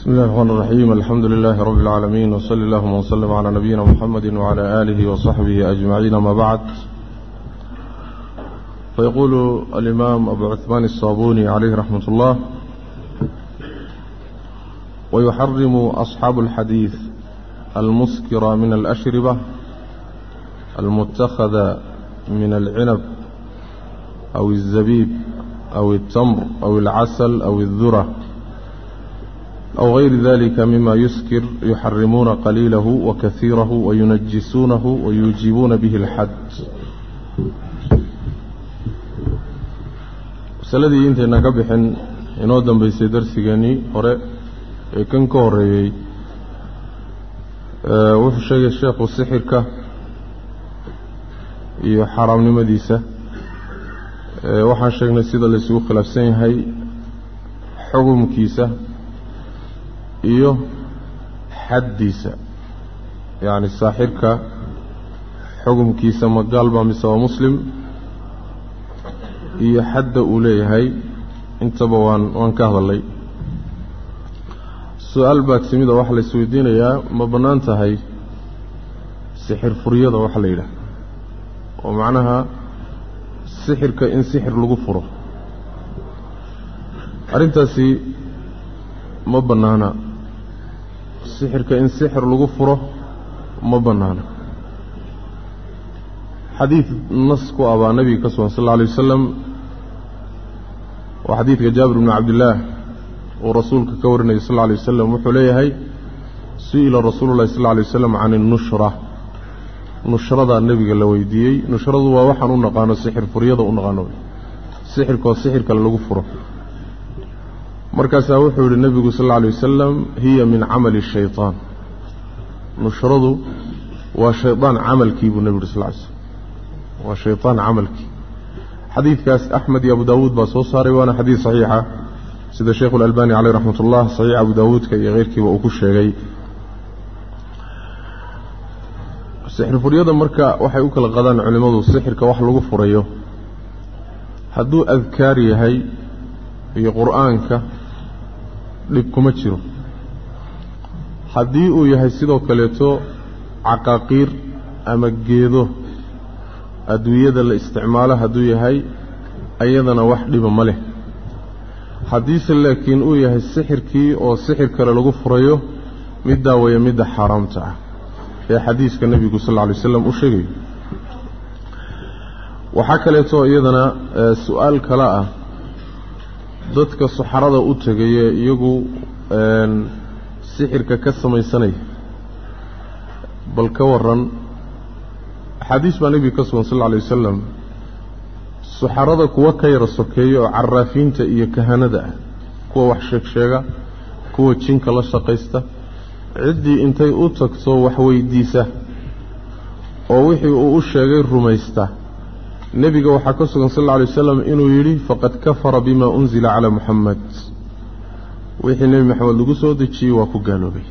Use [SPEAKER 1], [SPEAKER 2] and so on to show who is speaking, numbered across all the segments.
[SPEAKER 1] بسم الله الرحمن الرحيم الحمد لله رب العالمين وصلى اللهم وسلم على نبينا محمد وعلى آله وصحبه أجمعين ما بعد فيقول الإمام أبو عثمان الصابوني عليه رحمة الله ويحرم أصحاب الحديث المسكر من الأشربة المتخذ من العنب أو الزبيب أو التمر أو العسل أو الذرة أو غير ذلك مما يسكر يحرمون قليله وكثيره وينجسونه ويجيبون به الحد masaladii intayna ka bixin inoo dambaysay darsigeenii hore ee kan ka horeeyey wuxuu sheegay sheekhu sixirka iyo xaaraamnimadiisa waxaan sheegnay sida la isugu khilaafsan yahay xukumkiisa iyo xaddiisa yacni saaxirka xukumkiisa ma gaalba mise waa muslim iyo xadda uu leeyahay intaba waan waan ka hadalay su'aal baa timida waxaa la isweydiinayaa ma bannaan tahay sixir furyada waxa la yidhaah oo macnaha sixirka in sixir lagu furo. Arrintaasi ma bannaana sixirka in sixir lagu furo ma bannaana xadiid nas ku ah baa nebiga ka sugan sal alla alay wasalam waa xadiidka jaabir bni cabdillaah uu rasuulka ka warinayay sal alla alay wasalam wuxuu leeyahay su'ila rasuulu llahi sal alla alay wasalam can innushra nushradaa nebiga la weydiiyey. Nushradu waa waxaan u naqaano sixir furyada u naqaano. Sixirkoo sixir kale lagu furo markaasaa wuxuu yihi nebigu sal alla alay wasalam hiya min camali shayطaan nushradu waa shaydaan camalkii buu nebi yuri sal ly slm waa shayطaan camalkii xadiidkaas axmed iyo abu daawuud baa soo saaray waana xadiid saxiixa sida sheikhu اlalbani caleyh raxmat ullah saxiix abu daawuudka iyo keyrkiiba uu ku sheegay sixir furyada marka waxay u kala qadaan culimmadu sixirka wax lagu furayo hadduu adkaar yahay iyo qur'aanka dhib kuma jiro. Haddii uu yahay sidoo kaleeto caqaaqiir ama geedo adduunyada la isticmaalo hadduu yahay ayadana wax dhiba ma leh. Haddiise laakiin uu yahay sixirkii oo sixir kale lagu furayo middaa weeye midda xaaraamta ah ee xadiiska nebigu sal alla alay waslam u sheegayo waxaa kaleeto iyadana su'aal kale ah dadka saxarada u tegaya iyagu sixirka ka samaysanaya bal ka waran axaadiis baa nebiga ka sugan sal alla alay wasalam saxarada kuwa ka yara sokeeya oo caraafiinta iyo kahanada ah kuwa wax sheeg sheega kuwa jinka la shaqaysta ciddii intay u tagto wax weydiisa oo wixii uu u sheegay rumaysta nebiga waxaa ka sugan sal alla alay wasalam inuu yidhi faqad kafara bima unzila calaa muxamed wixii nebi maxamed lagu soo dejiyey waa ku gaaloobay.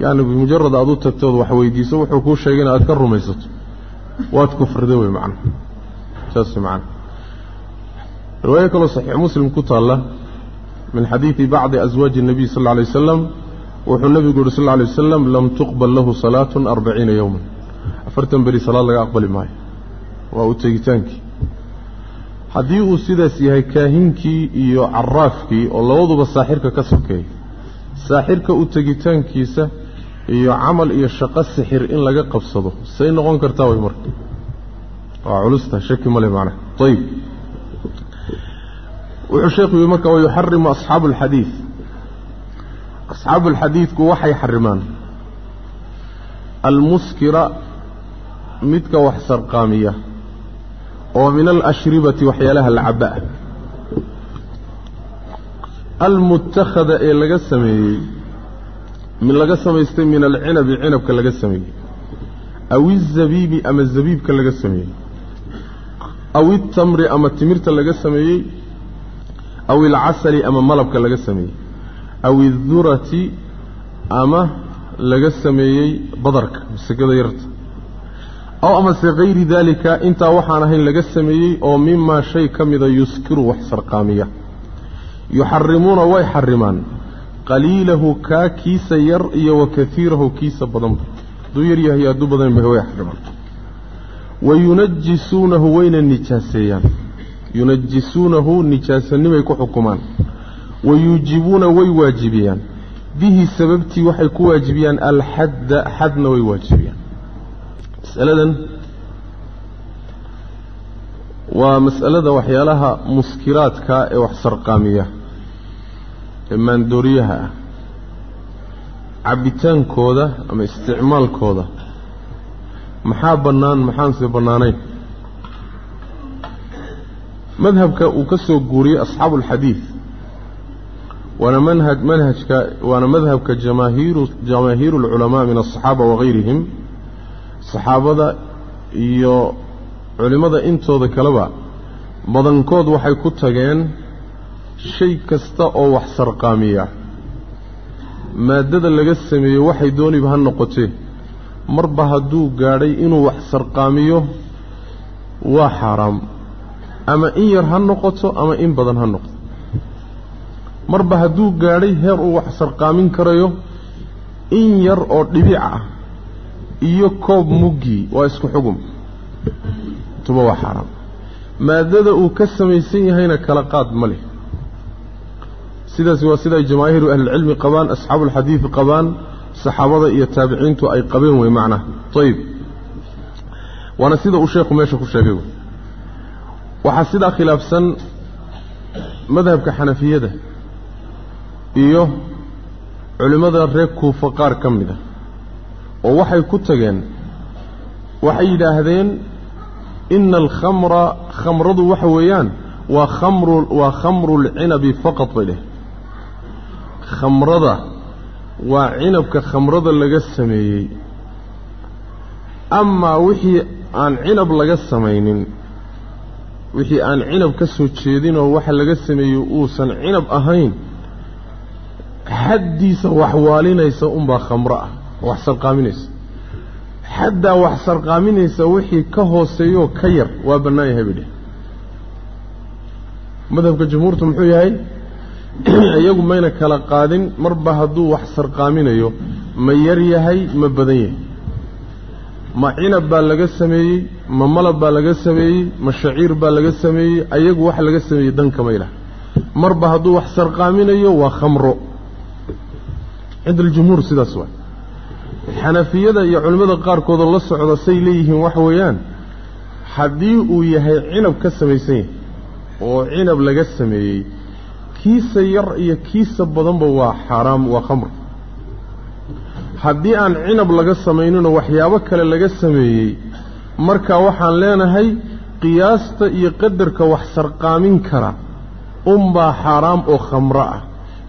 [SPEAKER 1] Yacni bimujarad aad u tagtood wax weydiiso wuxuu kuu sheegay in aad ka rumaysato. Waad kufrida wey macnaha saas macana riwaayo kaloo saxiix muslim ku taalla min xadiidi bacdi aswaaji الnabiy sal alay wasalam wuxuu nebigu yuhi sal alay wasalam lam tuqbal lahu salaatun arbaciina yowman afartan beri salaad laga aqbali maayo waa u tegitaankii. Haddii uu sidaas yahay kaahinkii iyo caraafkii oo labaduba saaxirka ka sokeeya saaxirka u tegitaankiisa iyo camal iyo shaqo sixir in laga qabsado say noqon kartaa way marka? Waa culusta shaki male macnaha. Ayib wuxuu sheekhu yihi marka wayuxarimu asxaabu alxadiid asxaabu alxadiidku waxay xarimaan almuskira midka wax sarqaamiya oo min alashribati waxyaalaha la caba ah. Almutakhada ee laga sameeyey min laga samaystay min alcinabi cinabka laga sameeyey. Aw izabiibi ama zabiibka laga sameeyey. Aw itamri ama timirta laga sameeyey. Aw ilcasali ama malabka laga sameeyey. Aw idurati ama laga sameeyey badarka masagada yarta aw amase kayri daalika intaa waxaan ahayn laga sameeyey oo mimaa shay ka mida yuskiru wax sarqaamiya yuxarimuuna way xarimaan qaliilahu kaa kiisa yar iyo wa kaiirahu kiisa badanba hadduu yar yahay hadduu badan way xarimaan wa yunajisuunahu wayna nijaaseeyaan yunajisuunahu nijaasanimay ku xukumaan wa yuujibuuna way waajibiyaan bihi sababtii waxay ku waajibiyaan alxadda xadna way waajibiyaan masaladan waa mas'alada waxyaalaha muskiraadka ee wax sarqaamiya ee maandooriyaha ah. Cabbitaankooda ama isticmaalkooda. Maxaa bannaan maxaanse bannaanayn? Madhabka uu ka soo guuriyey asxaabu alxadiid waana manhaj manhajka waana madhabka jamaahiiru jamaahiiru alculamaa min aلصaxaaba wagayrihim saxaabada iyo culimmada intooda kaleba badankood waxay ku tageen shay kasta oo wax sarqaamiya maaddada laga sameeyo waxay dooniba ha noqotee marba hadduu gaadhay inuu wax sarqaamiyo waa xaaraam. Ama in yar ha noqoto ama in badan ha noqoto. Marba hadduu gaadhay heer uu wax sarqaamin karayo in yar oo dhibic ah iyo koob muggii waa isku xugum. Tuba waa xaaraam. Maaddada uu ka samaysan yahayna kala qaad ma leh. Sidaasi waa siday jamaahiiru ahlilcilmi qabaan asxaabuulxadiid qabaan saxaabada iyo taabiciintu ay qabeen wey macnaha. Ayib waana sida uu sheekhu meesha ku sheegay wey. Waxaa sidaa khilaafsan madhabka xanafiyada iyo culimmada reer kuufa qaar ka mid a oo waxay ku tageen waxay yidhaahdeen ina alkhamra khamradu waxa weeyaan waa khamru waa khamrulcinabi faqad bay dheh khamrada waa cinabka khamrada laga sameeyey. Amaa wixii aan cinab laga samaynin wixii aan cinab ka soo jeedinoo waxa laga sameeyey uusan cinab ahayn xaddiisa wax waalinaysa unbaa khamro ah wax sarqaaminaysa xaddaa wax sarqaaminaysa wixii ka hooseeyoo ka yar waa bannaan yahay bay dheh madhabka jumhuurtu muxuu yahay? Iyagu mayna kala qaadin marba hadduu wax sarqaaminayo ma yar yahay ma badan yahay. Ma cinab baa laga sameeyey ma malab baa laga sameeyey ma shaciir baa laga sameeyey ayagu wax laga sameeyey danka maylah marba hadduu wax sarqaaminayo waa khamro. Cinda aljumhuur sidaas waa xanafiyada iyo culimmada qaarkoodoo la socda say leeyihiin waxa weeyaan. Haddii uu yahay cinab ka samaysan yahay oo cinab laga sameeyey kiisa yar iyo kiisa badanba waa xaaraam waa khamr. Haddii aan cinab laga samayninoo waxyaabo kale laga sameeyey marka waxaan leenahay qiyaasta iyo qadarka wax sarqaamin kara unbaa xaaraam oo khamro ah.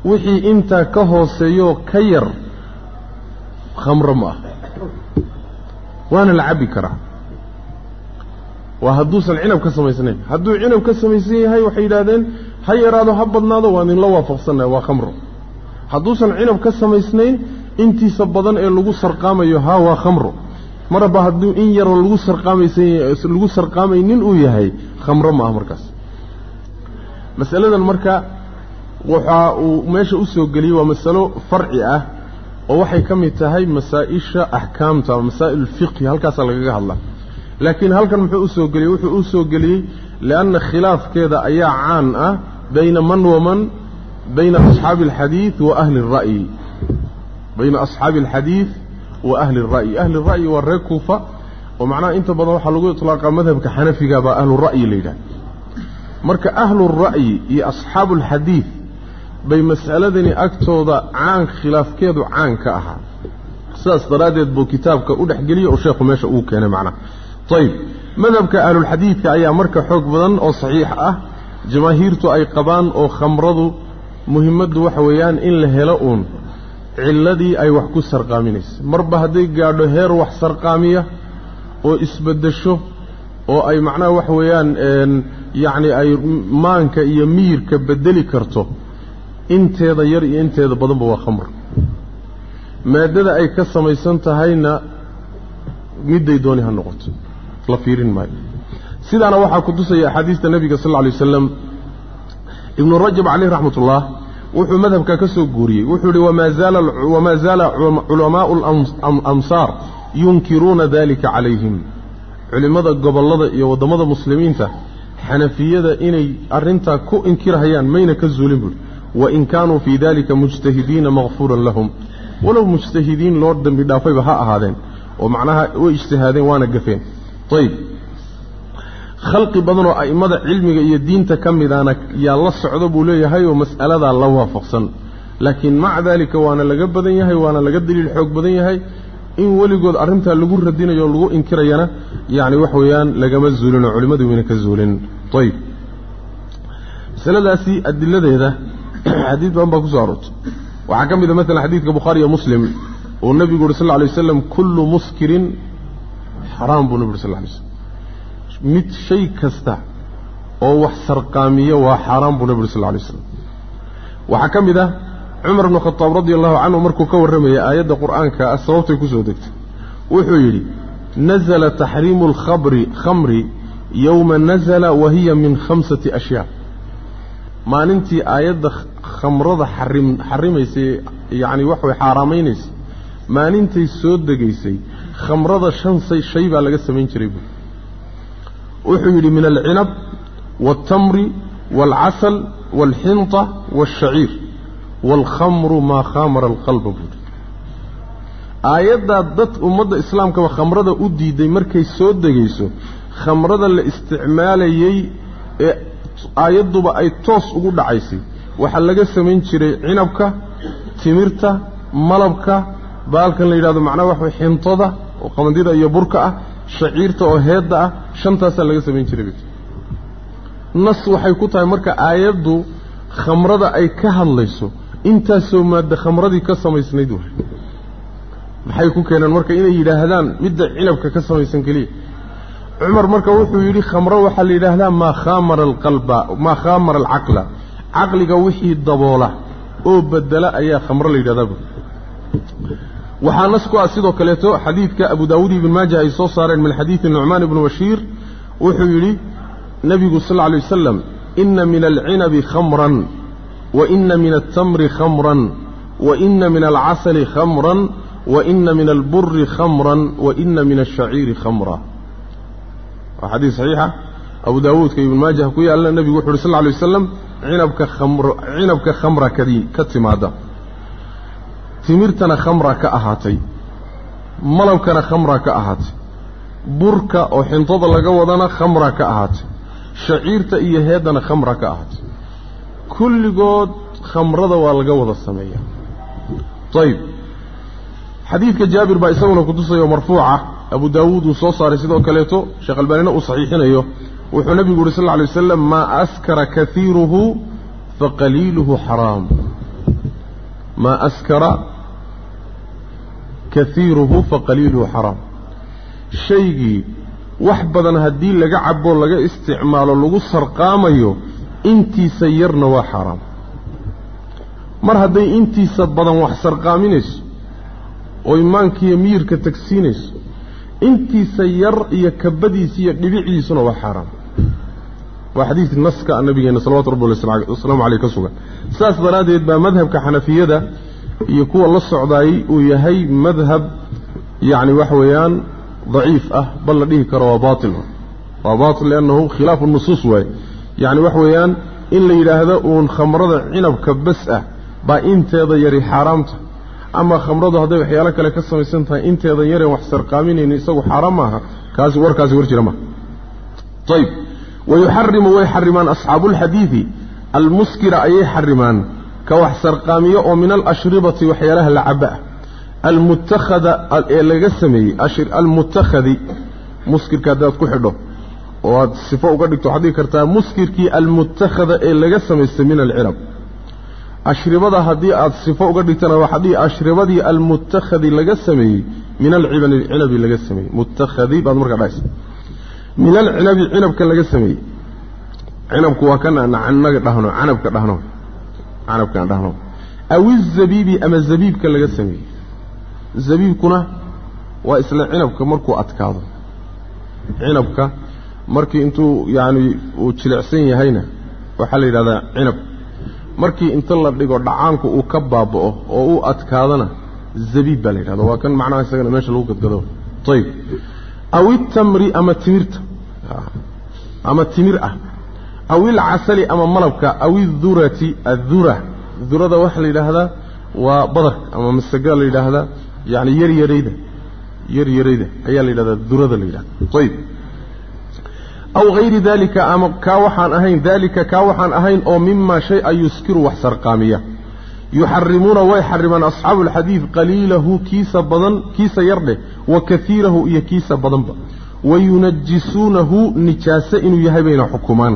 [SPEAKER 1] Wixii intaa ka hooseeyoo ka yar khamro ma ah waana la cabbi karaa. Waa hadduusan cinab ka samaysnayn hadduu cinab ka samaysan yahay waxay yidhaahdeen ha yaraado ha badnaado waan idinla waafaqsannahay waa khamro hadduusan cinab ka samaysnayn intiisa badan ee lagu sarqaamayo haa waa khamro maraba hadduu in yaroo lagu lagu sarqaamaynin uu yahay khamro ma ah markaas. Masaladan marka waxa uu meesha u soo geliyey waa masalo farci ah oo waxay ka mid tahay masaa-isha axkaamta ama masaa'il fiqhi halkaasaa lagaga hadlaa. Laakiin halkan muxuu u soo geliyey? Wuxuu u soo geliyey lianna khilaafkeeda ayaa caan ah bayna man waman bayna asxaabi alxadiid wa ahli alra'yi bayna asxaabi alxadiid wa ahli alra'yi ahli alra'yi waa reer kuufa oo macnaha inta badan waxaa lagu iطlaaqaa madhabka xanafiga baa ahlura'yi la yidhaha marka ahlura'yi iyo asxaabu alxadiid bay mas'aladani agtooda caan khilaafkeedu caan ka ahaa. Sidaas daraaddeed buu kitaabka u dhexgeliyey oo sheekhu meesha uu keenay macnaha ayib madhabka ahlulxadiidka ayaa marka xoog badan oo saxiix ah. Jamaahiirtu ay qabaan oo khamradu muhimmaddu waxa weeyaan in la helo uun. Cilladii ay wax ku sarqaaminaysa. Marba hadday gaadho heer wax sarqaamiya oo isbeddesho oo ay macnaha waxa weeyaan yacni ay maanka iyo miyirka beddeli karto inteeda yar iyo inteeda badanba waa khamr. Maaddada ay ka samaysan tahayna midday dooni ha noqoto. La fiirin maayo. Sidaana waxaa ku tusaya axaadiista nebiga sal lla lay wasalam ibnu rajab caleyh raxmat ullah wuxuu madhabka ka soo guuriyey. Wuxuu yihi wamaa zaala culamaau lamsaar yunkiruuna dalika calayhim. Culimmada gobollada iyo waddamada muslimiinta xanafiyada inay arrintaa ku inkirhayaan mayna ka zuulin buuhi wain kaanuu fii dalika mujtahidiina makfuuran lahum walow mujtahidiin loo dambi dhaafayba ha ahaadeen oo macnaha way ijtihaadeen waana gafeen ayb khalqi badan oo a'immada cilmiga iyo diinta ka midaana yaa la socdo buu leeyahay oo mas'aladaa la waafaqsan laakiin maca daalika waana laga badan yahay waana laga daliil xoog badan yahay in weligood arrintaa lagu radinayo o lagu inkirayana yacni wax weeyaan lagama zuulin oo culimmadu wayna ka zuulin ayb masaladaasi adiladeeda xadiid badan baa ku soo aroortay. Waxaa ka mid a maalan xadiidka bukhaari iyo muslim uu nebigu uhi sal lla alay waslam kullu muskirin xaraam buu nebi uri sal lla alay slam mid shay kasta oo wax sarqaamiya waa xaaraan buu nebi uri sal lla alay slam waxaa ka mid ah cumar bnu khadaab radi allahu canhu markuu ka warramayay aayadda qur'aanka ah sababtay ku soo degtay. Wuxuu yidhi nazla taxriimu alkhabri khamri yowma nazla wa hiya min khamsati ashyaa maalintii aayadda khamrada xarim xarimaysay yacni wax way xaaraamaynaysa maalintay soo degaysay khamrada shan say shay baa laga samayn jiray buui wuxuu yidhi min alcinab waaltamri waalcasal waalxinta waashaciir waalkhamru maa khamara alqalba buuhi aayaddaa dad ummadda islaamkaba khamrada u diiday markay soo degayso khamrada la isticmaalayey ee aayadduba ay toos ugu dhacaysay. Waxaa laga samayn jiray cinabka timirta malabka baalkan la yidhahdo macnaha waxa way xintada oo qamandida iyo burka ah shaciirta oo heedda ah shantaasaa laga samayn jiray nas waxay ku tahay marka aayaddu khamrada ay ka hadlayso intaasoo maadda khamradii ka samaysnayd waay. Maxay ku keeneen marka inay yidhaahdaan midda cinabka ka samaysan keliya cumar marka wuxuu yidhi khamro waxaa la yidhaahdaa maa khamara alqalba maa khamara alcaqla. Caqliga wixii daboola oo bedela ayaa khamro la yidhahdaa bu waxaa nas ku ah sidoo kaleeto xadiidka abu daawuud ibn maaja ay soo saareen min xadiidi nucmaan ibni bashiir. Wuxuu yidhi nebigu sal lla alay wasalam ina min alcinabi khamran wa ina min altamri khamran wa ina min alcasali khamran wa ina min alburi khamran wa ina min alshaciiri khamra waa xadiis saxiixa abu daawuudka ibn maajah ku yaalla nebigu wuxu uhi sal lla alay wasalam cinabka khamro cinabka khamra kadi ka timaada timirtana khamra ka ahaatay. Malabkana khamra ka ahaatay. Burka oo xintada laga wadana khamra ka ahaatay. Shaciirta iyo heeddana khamra ka ahaatay. Kulligood khamrada waa laga wada sameeyaa. Ayib xadiidka jaabir baa isaguna kutusayoo marfuuca abu daawuud uu soo saaray sidoo kaleeto sheekh albaanina uu saxiixinayo. Wuxuu nebigu uhi sal lla alay wasalam maa askara kaiiruhu faqaliiluhu xaraam. Maa askara kaiiruhu faqaliiluhu xaraam. Shaygii wax badan haddii laga cabo laga isticmaalo lagu sarqaamayo intiisa yarna waa xaaraam mar hadday intiisa badan wax sarqaaminayso oo imaankiiyo miyirka tagsiinayso intiisa yar iyo kabadiisa iyo dhibiciisuna waa xaaraam. Waa xadiid naska nabigeena salawatu rabbi wasalaamu caleyh ka sugan. Saas daraaddeed baa madhabka xanafiyada iyo kuwa la socdaayey uu yahay madhab yacni waxa weeyaan daciif ah bal la dhihi karo waa baatil. Waa baatil liannahu khilaafu nusuus waaye. Yacni waxa weeyaan in la yidhaahdo uun khamrada cinabka bas ah baa inteeda yari xaaraamta ama khamradu hadday waxyaalo kale ka samaysan tahay inteeda yareen wax sarqaaminayni isagu xaaraam maaha. Kaasi warkaasi war jira maha ayib wayuxarimu way xarimaan asxaabuulxadiidi almuskira ayay xarimaan ka wax sarqaamiyo oo min alashribati waxyaalaha la caba ah. Almutakhada ee laga sameeyey almutakhadi muskirka haddaad ku xidho oo aad sifo uga dhigto waxaad dhigi kartaa muskirkii almutakhada ee laga samaystay min alcinab ashribada haddii aad sifo uga dhigtana waxaad dhihi ashribadii almutakhadi laga sameeyey min alcibani cinabi laga sameeyey. Mutakhadi baad markaa dhahaysa min alcinabi cinabka laga sameeyey. Cinabku waa kan naga dhahno canabka dhahno. Canabkaan dhahno. Aw izabiibi ama zabiibka laga sameeyey. Zabiibkuna waa isla cinabka markuu adkaado. Cinabka markii intuu yacani uu jilicsan yahayna waxaa la yidhahdaa cinab markii inta la dhigo dhacaanku uu ka baaba'o oo u adkaadana zabiib baa la yidhahda waa kan macnaha isagana meesha lagu gadgado. Ayib aw itamri ama timirta. Ama timir ah. Aw ilcasali ama malabka aw idurati addura durada waxaa la yidhaahdaa waa badarka ama masaga la yidhaahdaa yani yaryarayda. Yaryarayda ayaa la yidhahdaa durada la yidhahda ayib aw hayri dalika ama kaa waxaan ahayn dalika kaa waxaan ahayn oo mimaa shay a yuskiru wax sarqaamiya. Yuxarimuuna way xarimaan asxaabu alxadiid qaliilahu kiisa badan kiisa yardheh wa kaiirahu iyo kiisa badanba wayunajisuunahu nijaase inuu yahay bayna xukumaan.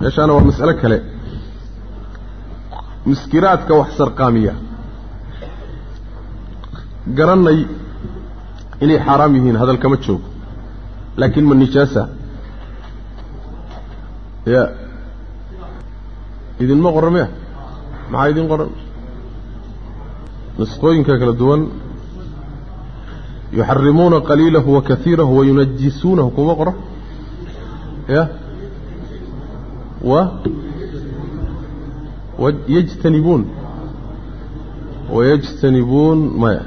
[SPEAKER 1] Meeshaana waa mas'alo kale. Muskiraadka wax sarqaamiya. Garanay inay xaaraam yihiin hadal kama joogo laakiin ma nijaasa. Ya. Idinma qoran maya maxaa idin qoran? Nusqooyinka kala duwan. Yuxarimuuna qaliilahu wa kaiirahu wayunajisuunahu kuma qoran ya. Wa? Yajtanibuun. Wayajtanibuun maya.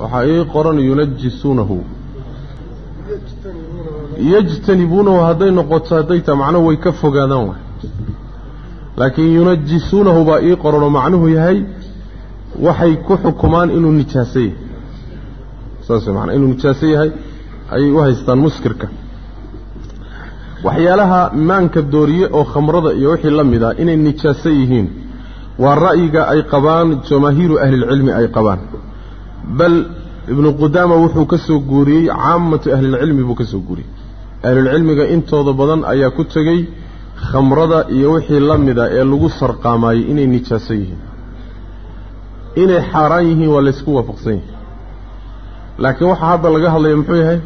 [SPEAKER 1] Waxaa ii qoran yunajisuunahu yajtanibuunahu hadday noqoto hadday taa macnuhu way ka fogaadaan waay. Laakiin yunajisuunahu baa ii qoranoo macnuhu yahay waxay ku xukumaan inuu nijaaso yahay saas maanaa inuu nijaaso yahay ayay u haystaan muskirka. Waxyaalaha maanka dooriye oo khamrada iyo wixii la mid ah inay nijaaso yihiin waa ra'yiga ay qabaan jamaahiiru ahlilcilmi ay qabaan. Bal ibnu qudaama wuxuu ka soo guuriyey caamatu ahlilcilmi buu ka soo guuriyey ahlulcilmiga intooda badan ayaa ku tegey khamrada iyo wixii la mida ee lagu sarqaamaayey inay nijaaso yihiin. Inay xaaraan yihiin waa laysku waafaqsan yahay. Laakiin waxaa hadda laga hadlaya muxuu yahay?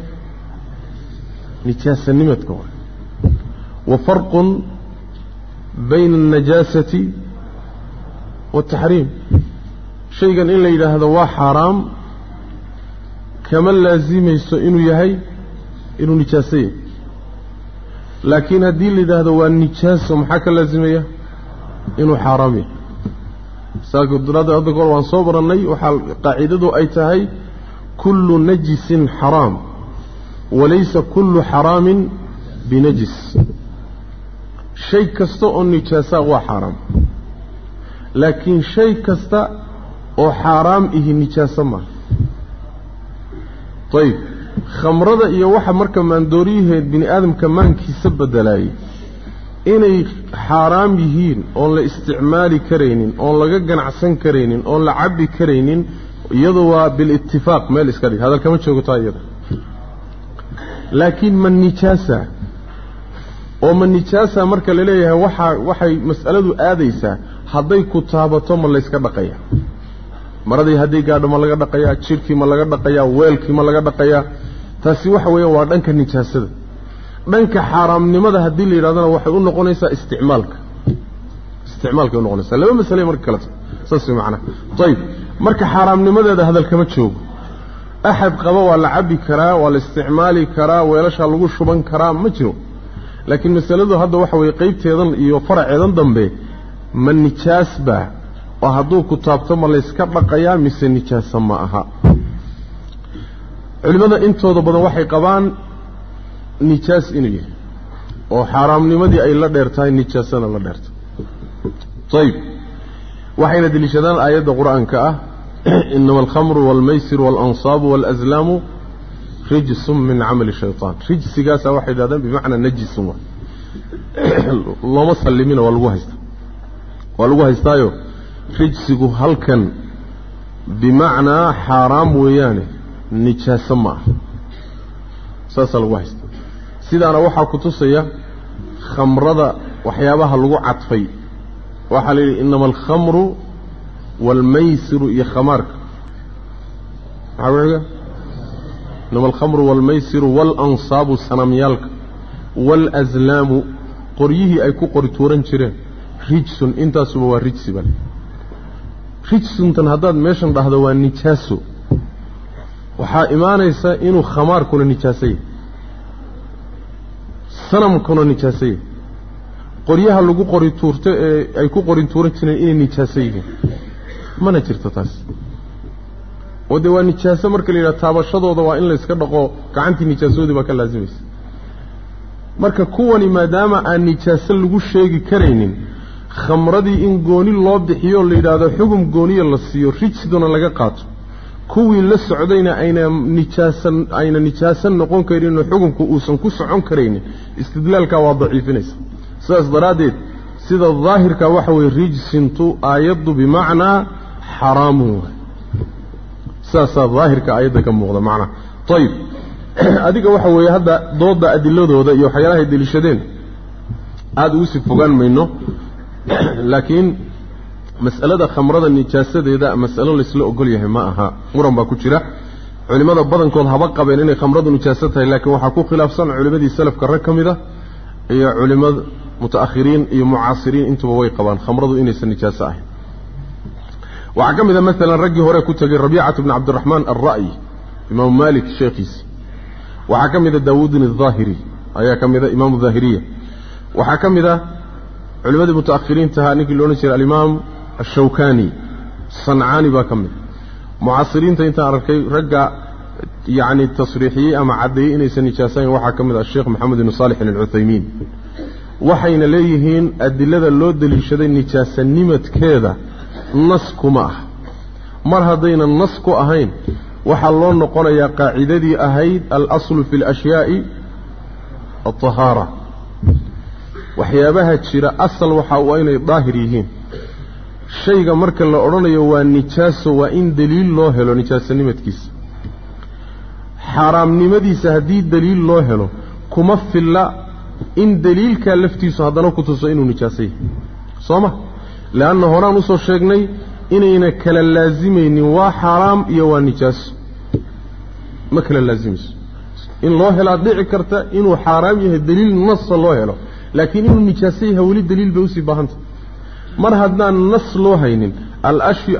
[SPEAKER 1] Nijaasanimadka waay wa farqun bayna alnajaasati waataxriim shaygan in la yidhaahdo waa xaaraam kama laasimayso inuu yahay inuu nijaaso yahay laakiin haddii la yidhaahdo waa nijaaso maxaa ka laasimaya inuu xaaraam yahay saadaraaddeed hadda kahor waan soo barannay waxaa qaacidadu ay tahay kullu najisin xaraam. Walaysa kullu xaraamin binajis. Shay kasta oo nijaasaa waa xaaraam. Laakiin shay kasta oo xaaraam ihi nijaaso maaha ayib khamrada iyo waxa marka maandooriyaheed bini aadamka maankiisa bedelaayey inay xaaraam yihiin oon la isticmaali karaynin oon laga ganacsan karaynin oon la cabbi karaynin iyadu waa bilitifaaq meel iska dhig. Hadal kama joogotaa iyada. Laakiin ma nijaasa oo ma nijaasa marka la leeyahay waxaa waxay mas'aladu aadaysaa hadday ku taabato ma layska dhaqaya. Maradii hadday gaadho ma laga dhaqayaa jidhkii ma laga dhaqayaa weelkii ma laga dhaqayaa taasi waxa weeyaan waa dhanka nijaasada. Dhanka xaaraamnimada haddii la yidhahdona waxay u noqonaysaa isticmaalka. Isticmaalkay unoqonaysaa laba masale marka kaleta saas way macnaha ayib marka xaaraamnimadeeda hadal kama joogo. Axad qaba waa la cabbi karaa waa la isticmaali karaa weelashaa lagu shuban karaa ma jiro. Laakiin masaladu hadda waxa weeye qeybteedan iyo faraceedan dambe ma nijaas baa. Oo hadduu ku taabto ma layska dhaqayaa mise nijaasa ma aha culimmada intooda badan waxay qabaan nijaas inuu yahay. Oo xaaraamnimadii ay la dheer tahay nijaasana la dheertahay ayib waxayna deliishadaan aayadda qur'aanka ah. Inama alkhamru waalmaysiru waalanصaabu waalaslaamu rijsun min camali shayطaan rijsigaasaa waxay yidhahdaan bimacnaa najisun wa looma sallimina waa lagu haystaa. Waa lagu haystaayo. Rijsigu halkan bimacnaa xaaraam weeyaane nijaaso ma aha saasaa lagu haystaa sidaana waxaa ku tusaya khamrada waxyaabaha lagu cadfay. Waxaa la yidhi inama alkhamru waalmaysiru iyo khamaarka. Maxaa ku xiga? Inama alkhamru waalmaysiru waalansaabu sanamyaalka. Waalaslaamu qoryihii ay ku qori tuuran jireen. Rijsun intaasuba waa rijsi bale rijsuntan haddaad meeshan dhahdo waa nijaaso waxaa imaanaysa inuu khamaarkuna nijaaso yahay sanamkuna nijaaso yahay qoryaha lagu qori tuurto ee ay ku qori tuuran jireen inay nijaaso yihiin mana jirto taas. Oo dee waa nijaaso marka la yidhaha taabashadooda waa in layska dhaqo gacantii nijaasoodii baa ka laasimaysa. Marka kuwani maadaama aan nijaaso lagu sheegi karaynin khamradii in gooni loo bixiyo la yidhaahdo xugum gooniya la siiyo rijsiduna laga qaato kuwii la socdayna ayna nijaasan ayna nijaasan noqon karinoo xukunku uusan ku socon karaynin istidlaalkaa waa daciifinaysa. Sidaas daraaddeed sida daahirka waxa weeye rijsintu aayaddu bimacnaa xaraamun waay. Sidaasaa daahirka aayadda ka muuqda macnaha ayib adiga waxa weeye hadda doodda adiladooda iyo waxyaalahay deliishadeen aada ugu sii fogaan mayno. Laakiin mas'alada khamrada nijaasadeeda mas'alo laysla ogol yahay ma aha. Muran baa ku jira. Culimmada badankood haba qabeen inay khamradu nijaaso tahay laakiin waxaa ku khilaafsan culimmadii salafka rag ka mid a iyo culimmada muta'akhiriin iyo mucaasiriin intuba way qabaan khamradu inaysan nijaaso ahayn. Waxaa ka mid a maalan raggii hore ku tegay rabiicatu bni cabdiraxmaan alra'yi imaamu malik sheekhiisi waxaa ka mid a daawuudin aldaahiri ayaa ka mid a imaamu daahiriya waxaa ka mid a culimadii muta'akhiriintahaa ninkii loodhan jiray alimaam ashawkani sancaani baa ka mid mucaasiriinta intaan arkay ragga yacni tasriixiyey ama caddeeyey inaysan nijaasayn waxaa ka mid ah sheekh maxamed ibnu saalixin alcuthaymiin waxayna leeyihiin adilada loo deliishaday nijaasanimadkeeda nas kuma ah mar haddaynan nas ku ahayn waxaa loo noqonayaa qaacidadii ahayd alaslu fi alashyaai alطahaara waxyaabaha jira asal waxa waa inay daahir yihiin shayga marka la odhanayo waa nijaaso waa in deliil loo helo nijaasanimadkiisa xaaraamnimadiisa haddii deliil loo helo kuma filla in deliilkaa laftiisu haddana ku tuso inuu nijaaso yahay soo ma? Leanna horaan u soo sheegnay inayna kala laasimaynin waa xaaraam iyo waa nijaaso ma kala laasimayso in loo helaa dhici karta inuu xaaraam yahay deliil nasa loo helo. Laakiin inuu nijaaso yahay weli deliil bay u sii baahantah mar haddaan nas loo haynin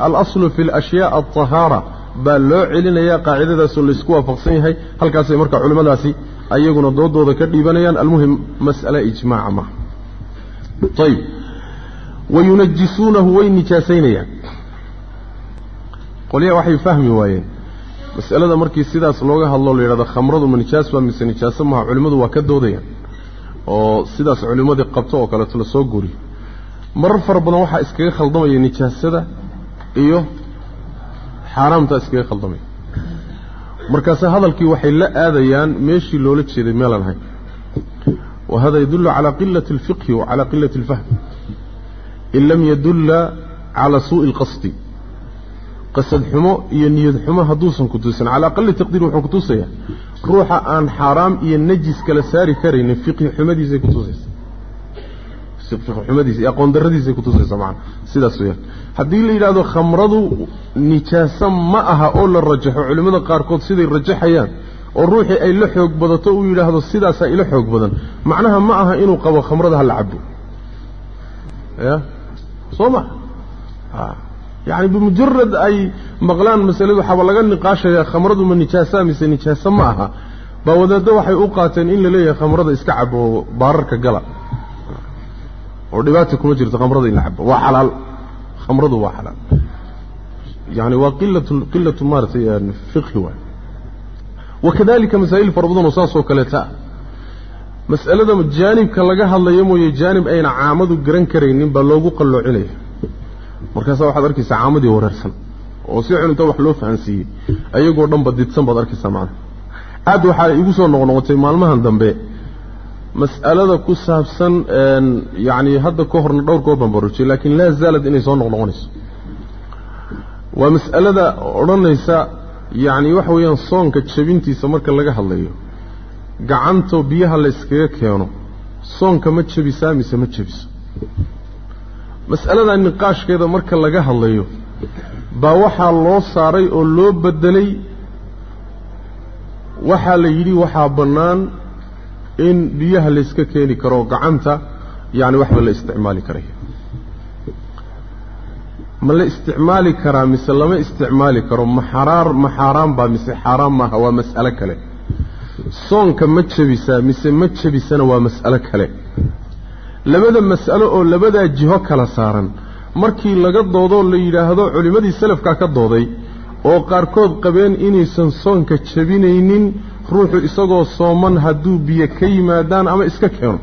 [SPEAKER 1] alaslu fi alashyaa alطahaara baa loo celinayaa qaacidadaasoo laysku waafaqsan yahay. Halkaasay marka culimmadaasi ayaguna doodooda ka dhiibanayaan almuhim mas'ale ijmaaca maaha ayib wayunajisuunahu way nijaasaynayaan qolyaha waxay fahmi waayeen. Mas'alada markii sidaas looga hadloo la yidhahdo khamradu ma nijaas baa mise nijaaso maha culimmadu waa ka doodayaan. Oo sidaas culimmadii qabto oo kaleeto la soo marar fara badan waxaa iskaga khaldamaya nijaasada iyo xaaraamtaa iskaga khaldamaya. Markaase hadalkii waxay la aadayaan meeshii loola jeeday meelaan ahayn wa hada yadullu calaa qilati alfiqhi wa calaa qilati alfahm. In lam yadulla calaa suu'i alqasdi. Qasad xumo iyo niyad xumo hadduusan ku tusin calaa aqali taqdiir wuxuu ku tusayaa ruuxa aan xaaraam iyo xumadiisa iyo aqoon darradiisay ku tusaysa macana sidaas weeyaan. Haddii la yidhaahdo khamradu nijaaso ma aha oo la rajaxo culimmada qaarkood siday rajaxayaan oo ruuxii ay la xoog badato uu yidhaahdo sidaasaa ila xoog badan. Macnaha ma aha inuu qabo khamrada ha la cabo ya? Soo ma? Yacni bimujarad ay maqlaan masaladu waxaaba laga niqaashayaa khamradu ma nijaasaa mise nijaaso ma aha. Baa wadaaddo waxay u qaateen in la khamrada iska cabo baararka gala oo dhibaata kuma jirto khamrada in la cabo waa xalaal. Khamradu waa xalaal. Yani waa qilatu qilatu maaratay fiqhi waay wakadalika masaa'il fara badan oo saas oo kaleeta. Mas'alada jaanibka laga hadlayo mooye jaanib ayna caamadu garan karaynin baa loogu qalloocinaya markaasaa waxaad arkaysaa caamadii wareersan oo si xun inta wax loo fahansiiyey. Ayagoo dhanba didsan baad arkaysaa macana aad waxaa igu soo noqnoqotay maalmahan dambe mas'alada ku saabsan yacni hadda ka horna dhowr goor baan barujiyey laakiin laa zaalad inay soo noqnoqonayso waa mas'alada odhanaysa yacni waxa weeyaan soonka jebintiisa marka laga hadlayo gacantoo biyaha la yskaga keeno soonka ma jebisaa mise ma jebiso? Mas'aladaa niqaashkeeda marka laga hadlayo baa waxaa loo saaray oo loo beddelay waxaa la yidhi waxaa bannaan in biyaha layska keeni karo gacanta yacni waxba la isticmaali karayo ma la isticmaali karaa mise lama isticmaali karo? Ma xaraar ma xaaraan baa mise xaaraan maaha waa mas'alo kale. Soonka ma jebisaa mise ma jebisana waa mas'alo kale. Labada mas'alo oo labadaa jiho kala saaran. Markii laga doodoo la yidhaahdo culimmadii salafkaa ka dooday oo qaarkood qabeen inaysan soonka jabinaynin ruuxu isagoo sooman hadduu biyo ka yimaadaan ama iska keeno.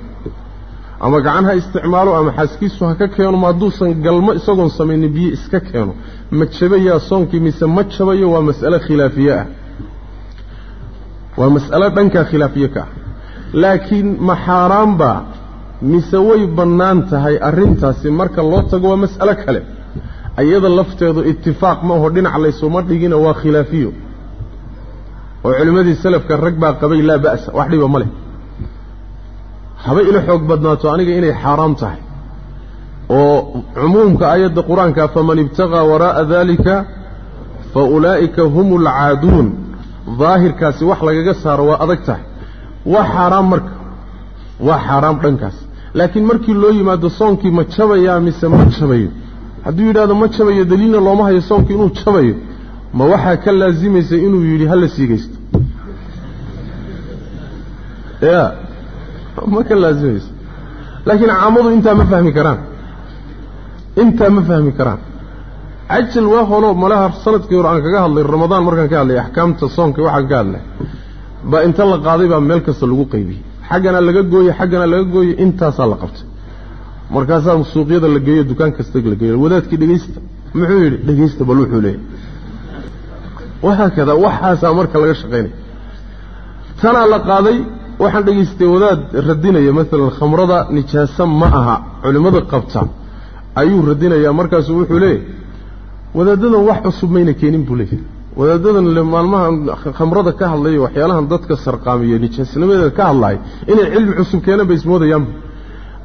[SPEAKER 1] Ama gacan ha isticmaalo ama xaaskiisu ha ka keeno ma hadduusan galmo isagoon samaynin biyo iska keeno. Ma jabayaa soonkii mise ma jabayo waa mas'ale khilaafiye ah. Waa mas'alo dhankaa khilaafiye ka ah. Laakiin ma xaaraanbaa mise way bannaan tahay arrintaasi marka loo tago waa mas'alo kale. Iyada lafteedu itifaaq ma aho dhinac laysuma dhigina waa khilaafiyo oo culimmadii salafka rag baa qabay laa ba'sa wax dhiba ma leh. Haba ila xoog badnaato aniga inay xaaraam tahay. Oo cumuumka aayadda qur'aanka faman ibtaqaa waraa'a dalika fa ulaa'ika hum alcaaduun daahirkaasi wax lagaga saaro waa adag tahay. Waa xaaraam marka. Waa xaaraam dhankaas. Laakiin markii loo yimaado soonkii ma jabayaa mise ma jabayo? Hadduu yidhahdo ma jabayo daliilna looma hayo soonkii inuu jabayo ma waxaa ka laasimaysa inuu yidhi hala siigaysto. Ya ma ka laasimayso laakiin caamadu intaa ma fahmi karaan. Intaa ma fahmi karaan. Cajal waa holo malaha sannadkii hore aan kaga hadlay ramadaan markaan ka hadlay axkaamta soonka waxaan ka hadlay baa inta la qaaday baa meel kasta lagu qaybiyey. Xaggana laga gooye xaggana laga gooye intaasaa la qabtay. Markaasaa suuqyada la geeyo dukaan kasta la geeyo wadaadkii dhegaysta. Muxuu yidhi dhegaysta bal wuxuu leeyahy wahaakada waxaasaa marka laga shaqaynaya tanaa la qaaday waxaan dhegaystay wadaad radinaya maalan khamrada nijaaso ma aha culimmada qabta ayuu radinayaa markaasuu wuxuu leeyahy wadaaddadan wax cusub mayna keenin buu leeyahy wadaaddadan le maalmahan khamrada ka hadlaya waxyaalahan dadka sarqaamiya nijaasnimadeeda ka hadlahay inay cilmi cusub keenan bay ismoodayaanba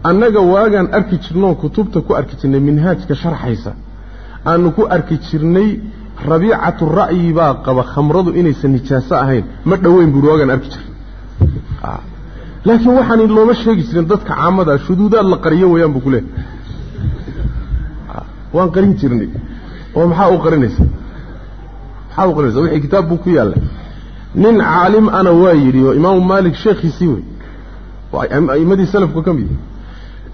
[SPEAKER 1] annaga waagaan arki jirnoon kutubta ku arki jirnay minhaajka sharxaysa aanu ku arki jirnay rabiicatu ra'yi baa qaba khamradu inaysan nijaaso ahayn. Ma dhoweyn buuri waagaan arki jirnay laakiin waxaan looma sheegi jirin dadka caamada shuduudaad la qariyo wayaan buu ku leehay waan qarin jirnay. Oo maxaa u qarinaysa? Maxaa u qarinaysa? Wixii kitaab buu ku yaallay. Nin caalim ana waa yidhi oo imaamu maalik sheekhiisii wey. A'immadii salafku ka mid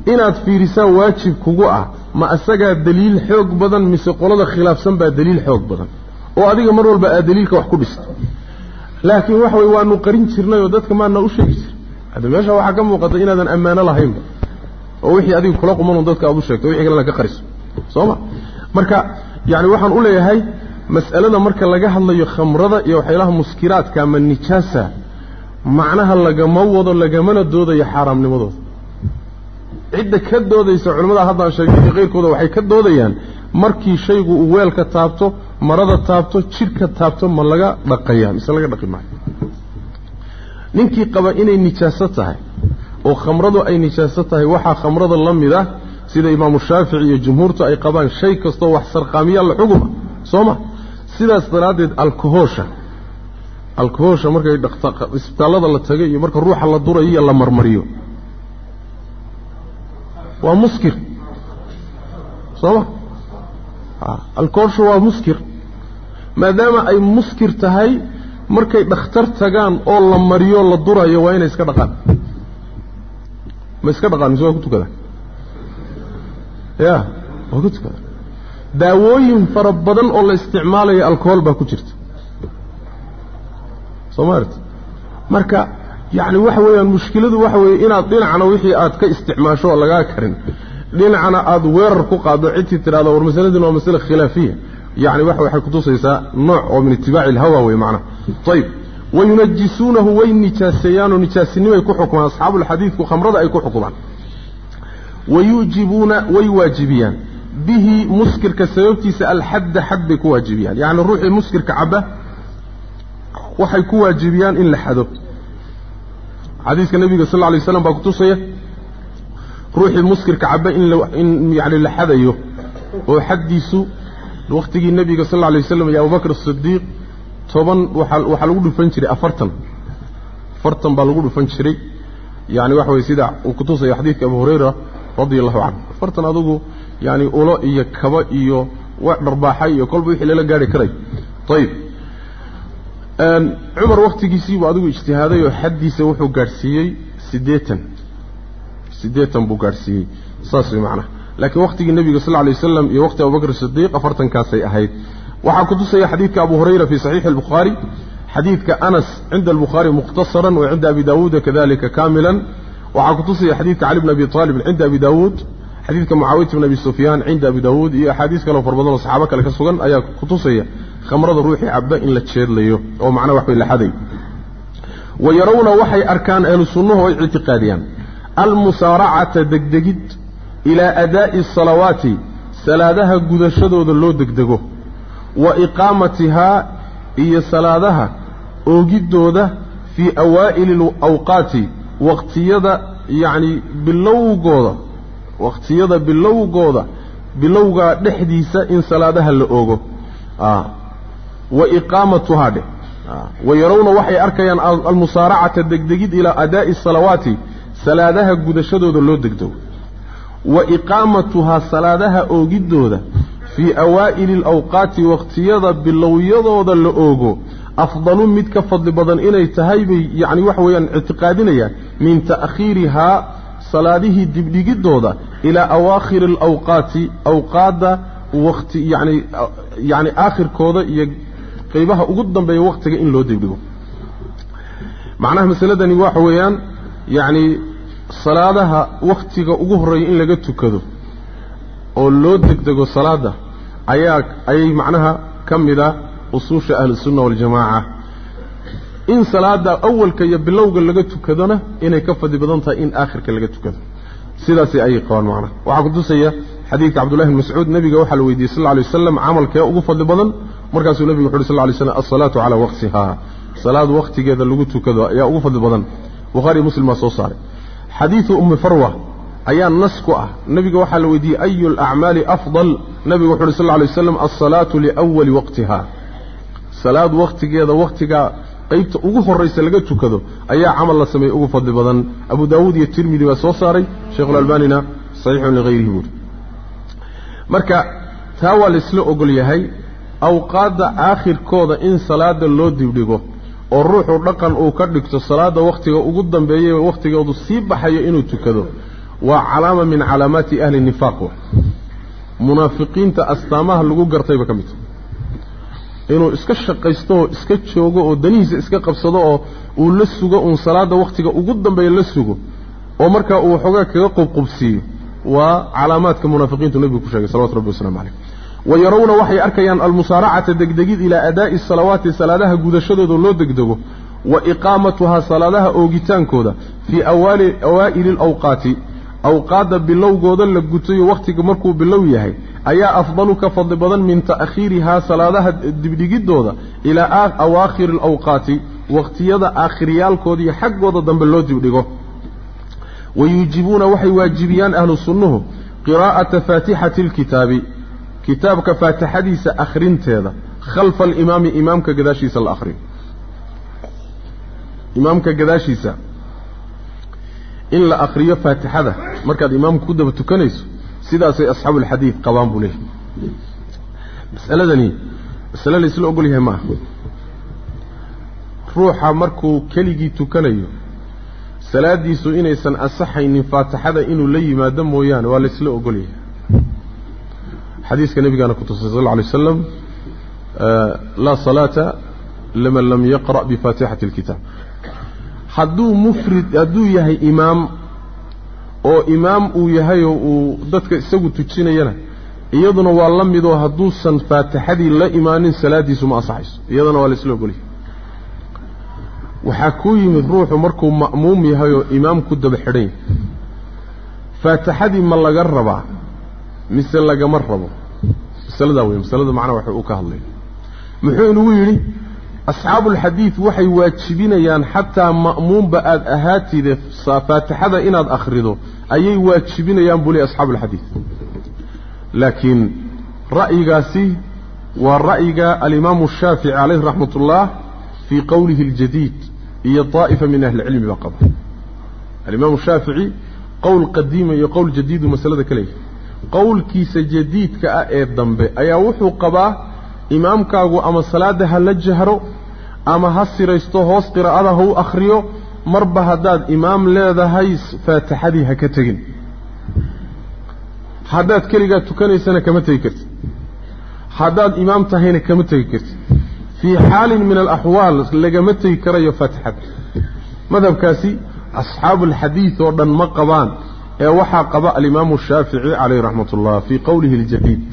[SPEAKER 1] inaad fiirisaa waajib kugu ah ma isagaa daliil xoog badan mise qolada khilaafsan baa daliil xoog badan? oo adiga mar walba aad daliilka wax ku dhisto. Laakiin waxa wey waanu qarin jirnay oo dadka maana u sheegi jir hadda meesha waxaa ka muuqata inaadan ammaano lahaynba oo wixii adiga kula qumanun dadka aad u sheegto wixii kalena ka qariso. Soo ma? Marka yacni waxaan u leeyahay mas'alada marka laga hadlayo khamrada iyo waxyaalaha muskiraadka ama nijaasa macnaha lagama wado lagamana doodayo xaaraamnimadooda cidda ka doodaysa culimmada haddaan sheegay keyrkooda waxay ka doodayaan markii shaygu uu weelka taabto marada taabto jidhka taabto ma laga dhaqayaa mise laga dhaqi maayo. Ninkii qaba inay nijaaso tahay oo khamradu ay nijaaso tahay waxaa khamrada la mid ah sida imaamu shaafici iyo jumhuurtu ay qabaan shay kastoo wax sarqaamiyaa la xuguma soo ma? Sidaas daraaddeed alkohoosha alkohoosha markay isbitaallada la tagay iyo marka ruuxa la durayo iyo la marmariyo waa muskir. Soo ma? Alkoholsha waa muskir. Maadaama ay muskir tahay markay dhakhtar tagaan oo la mariyo la durayo waa inay iska dhaqaan. Ma iska dhaqaan mise waa ku tukadaan ya waa ku tukadaan daawooyin fara badan oo la isticmaalayo alcohol baa ku jirta. Soo ma arti marka yacni waxa weeyaan mushkiladu waxa weeye inaad dhinacna wixii aad ka isticmaasho oo lagaa karin. Dhinacna aada weerar ku qaaddo cidtii tidhahdo war masaladin waa masale khilaafiya. Yacni wax waxay kutusaysaa nooc oo min itibaaci ilhawa wey macnaha ayib wayunajisuunahu way nijaaseeyaanoo nijaasinimay ku xukmaan. Asxaabuulxadiidku khamrada ay ku xukumaan wayuujibuuna way waajibiyaan. Bihi muskirka sababtiisa alxadda xad bay ku waajibiyaan. Yacni ruuxii muskirka caba waxay ku waajibiyaan in la xado xadiiska nebiga sal alay slam baa kutusaya ruuxii muskirka caba in yani la xadayo oo xaddiisu wakhtigii nebiga sal alay waslam iyo abubakr asidiiq toban waxaa lagu dhufan jiray afartan. Afartan baa lagu dhufan jiray. Yani waxa weye sida uu kutusaya xadiidka abu hurayra radia allahu canhu afartan adugu yani ulo iyo kaba iyo dharbaaxa iyo kolba wixii lala gaari karay. Ayib cumar wakhtigiisiibuu adigu ijtihaaday oo xaddiisa wuxuu gaadhsiiyey siddeetan. Siddeetan buu gaadhsiiyey saas way macnaha laakiin wakhtigii nebiga sal lla wasalam iyo waqhti abubakr sidiiq afartankaasay ahayd. Waxaa kutusaya xadiidka abu hurayra fii saxiixi albukhaari xadiidka anas cinda albukhaari mukhtasaran wa cinda abi daawuuda kadalika kaamilan. Waxaa kutusaya xadiidka cali bn abi aalibin cinda abi daawuud xadiidka mucaawiyata bn abi sufyaan cinda abi daawuud iyo axaadiis kaleo far oo saxaabo kale ka sugan ayaa kutusaya khamrada ruuxii cabba in la jeedlayo oo macnaha wax bay laxaday wa yarawna waxay arkaan ahlu sunnuhu oy ictiqaadiyaan. Almusaaracata degdegid ilaa adaa'i asalawaati salaadaha gudashadooda loo degdego. Wa iqaamatihaa iyo salaadaha oogiddooda fii awaa'ili alawqaati waqtiyada yacni bilowgooda waqtiyada bilowgooda bilowgaa dhexdiisa in salaadaha la oogo wa iqaamatuhaa dheh wa yarawna waxay arkayaan almusaaracata degdegid ilaa adaa'i asalawaati salaadaha gudashadooda loo degdego. Wa iqaamatuhaa salaadaha oogiddooda fii awaa'ili alawqaati waqtiyada bilowyadooda la oogo afdalu mid ka fadli badan inay tahay bay yacni waxa weeyaan ictiqaadinayaan min ta'khiirihaa salaadihii dibdhigiddooda ilaa awaakhiri alawqaati awqaadda waqti yacni yacni aakhirkooda iyo qaybaha ugu dambeeya waqtiga in loo dibdhigo macnaha masaladani waxa weeyaan yacni salaadaha wakhtiga ugu horreeya in laga tukado oo loo degdego salaadda ayaa ayay macnaha ka mid a usuusha ahlusunna waljamaaca in salaadda awalka iyo bilowga laga tukadona inay ka fadli badan tahay in aakhirka laga tukado. Sidaasi ayay qabaan macnaha. Waxaa kutusaya xadiidka cabdullahi bn mascuud nebiga waxaa la weydiiyey sal lla alay waslam camalkee ugu fadli badan markaasuu nebigu wuxu uhi sal ly slam alsalaatu calaa waqtihaa salaad wakhtigeeda lagu tukado ayaa ugu fadli badan. Bukhaari muslim baa soo saaray. Xadiidu ummi farwa ayaa nas ku ah. Nebiga waxaa la weydiiyey ayu alacmaali afdal? Nebigu wuxu uhi sal alay waslam alsalaatu liwali waqtiha. Salaad wakhtigeeda wakhtigaa qaybta ugu horraysa laga tukado ayaa camal la sameeyey ugu fadli badan. Abu daawuud iyo tirmidi baa soo saaray. Sheikhulalbanina saxiixun ligayrihi buuri marka taa waa laysla ogol yahay awqaadda aakhirkooda in salaada loo dibdhigo oo ruuxu dhaqan uu ka dhigto salaadda wakhtiga ugu dambeeyay wakhtigoodu sii baxayo inuu tukado waa calaama min calaamaati ahli nifaaq. Munaafiqiinta astaamaha lagu gartayba ka mid inuu iska shaqaysto oo iska joogo oo danihiisa iska qabsado oo uu la sugo uun salaadda wakhtiga ugu dambeeya la sugo oo markaa uu waxoogaa kaga qubqubsiiyo waa calaamaadka munaafiqiintu nebigu ku sheegay salawatu rabbi waslamu calayh wa yarawna waxay arkayaan almusaaracata degdegid ilaa adaa'i salawaati salaadaha gudashadooda loo degdego wa iqaamatuhaa salaadaha oogitaankooda fii awaa'ili alawqaati. Awqaadda bilowgooda la gutayo wakhtiga markuu bilow yahay ayaa afdalu ka fadli badan min ta'khiirihaa salaadaha dibdhigiddooda ilaa awaakhiri alawqaati wakhtiyada aakhiriyaalkooda iyo xaggooda dambe loo dibdhigo. Wa yuujibuuna waxay waajibiyaan ahlu sunnuhu qiraa'ata faatixati alkitaabi kitaabka faatixadiisa akhrinteeda khalfa alimaami imaamka gadaashiisa la akhriyo imaamka gadaashiisa in la akhriyo faatixada markaad imaamka ku daba tukanayso sidaasay asxaabu alxadiid qabaan buu leeyahy masaladani masale la isla ogol yahay ma aha ruuxa markuu keligii tukanayo salaaddiisu inaysan asaxaynin faatixada inuu la yimaado mooyaane waa la isla ogol yahay xadiiska nebigaana ku tusay sal lla alay waslam laa salaata liman lam yaqra' bifaatixati alkitaab. Hadduu mufrid hadduu yahay imaam oo imaam uu yahayoo uu dadka isagu tujinayana iyaduna waa la midoo hadduusan faatixadii la imaanin salaaddiisu ma asaxayso iyadana waa la isla ogolyahay. Waxaa ku yimid ruuxu markuu ma'muum yahay oo imaam ku daba xidhan yahay. Faatixadii ma laga rabaa mise lagama rabo masaladaa wey masalada macnaha waxa uu ka hadlaya muxuu inagu yidhi asxaabuulxadiid waxay waajibinayaan xataa ma'muumba aada ahaatide faatixada inaad akhrido ayay waajibinayaan buu leey asxaabuulxadiid laakiin ra'yigaasi waa ra'yiga alimaamu shaafici calayhi raxmat ullah fii qowlihi aljadiid iyo daa'ifa min ahli ilcilmi baa qaba alimaamu shaafici qowl qadiima iyo qowl jadiidu masalada ka leeyahay qowlkiisa jadiidka ah ee dambe ayaa wuxuu qabaa imaamkaagu ama salaadda ha la jahro ama ha siraysto hoos qiraa'ada ha u akhriyo marba haddaad imaam leedahay faatixadii ha ka tegin. Haddaad keligaa tukanaysana kama tegi kartid. Haddaad imaam tahayna kama tegi kartid. Fii xaalin min alaxwaal lagama tegi karayo faatixada madhabkaasi asxaabu alxadiid oo dhan ma qabaan ee waxaa qaba alimaamu shaafici calayh raxmat ullah fii qowlihi aljadiid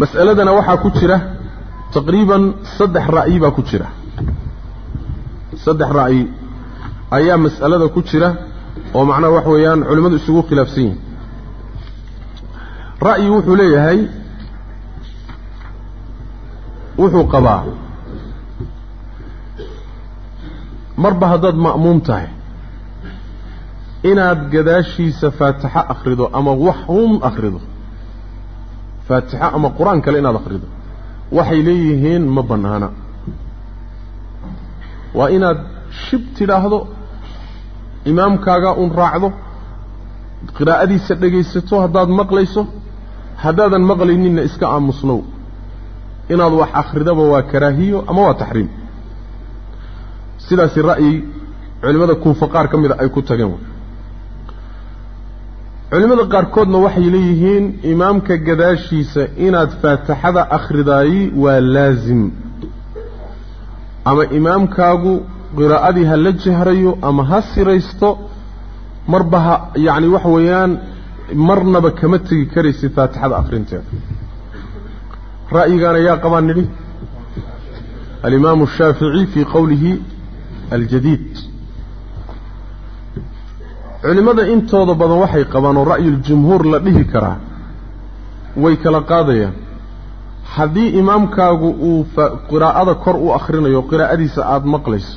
[SPEAKER 1] mas'aladana waxaa ku jira taqriiban saddex ra'yi baa ku jira. Saddex ra'yi ayaa mas'alada ku jira oo macnaha waxa weeyaan culimmadu isugu khilaafsan yihiin ra'yi wuxuu leeyahay wuxuu qabaa. Marba haddaad ma'muum tahay inaad gadaashiisa faatixo akhrido ama wax uun akhrido. Faatixo ama qur'aan kale inaad akhrido. Waxay leeyihiin ma bannaana. Waa inaad shib tidhaahdo imaamkaagaa uun raacdo qiraa'adiisa dhegaysato haddaad maqlayso haddaadan maqlayninna iska aamusnow. Inaad wax akhridaba waa karaahiyo ama waa taxriim. Sidaasi ra'yi culimmada kuufa qaar ka mida ay ku tageen culimmada qaarkoodna waxay leeyihiin imaamka gadaashiisa inaad faatixada akridaayi waa laasim ama imaamkaagu qiraa'adii ha la jahrayo ama ha siraysto marba ha yacni waxa weeyaan marnaba kama tegi karaysid faatixada akhrinteeda ra'yigaana yaa qabaan nidhi? Alimaamu ashaafici fii qowlihi aljadiid culimmada intooda badan waxay qabaan oo ra'yuljumhuur la dhihi karaa way kala qaadayaan. Haddii imaamkaagu uu qiraa'ada kor u akhrinayo qiraa'adiisa aada maqlayso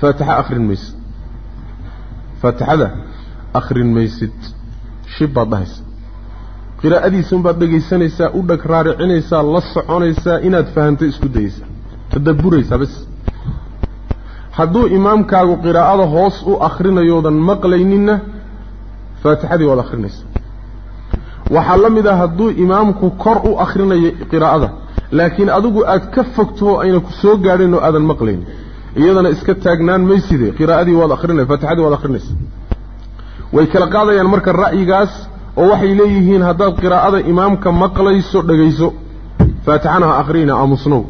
[SPEAKER 1] faatixa akhrin maysid. Faatixada akhrin maysid shib baad dhahaysa. Qiraa'adiisa unbaad dhegaysanaysaa u dheg raaricinaysaa la soconaysaa inaad fahamto isku dayaysaa tadabburaysaa bas hadduu imaamkaagu qiraa'ada hoos u akrinayoodan maqlayninna faatixadii waad akhrinaysaa waxaa la mid ah hadduu imaamku kor u akhrinayo qiraa'ada laakiin adigu aad ka fogto ayna ku soo gaadhin oo aadan maqlaynin iyadana iska taagnaan mayside qiraa'adii waad akhrinay faatixadii waad akhrinaysaa way kala qaadayaan marka ra'yigaas oo waxay leeyihiin haddaad qiraa'ada imaamka maqlayso dhegayso faatixana ha akhriyna aamusnow.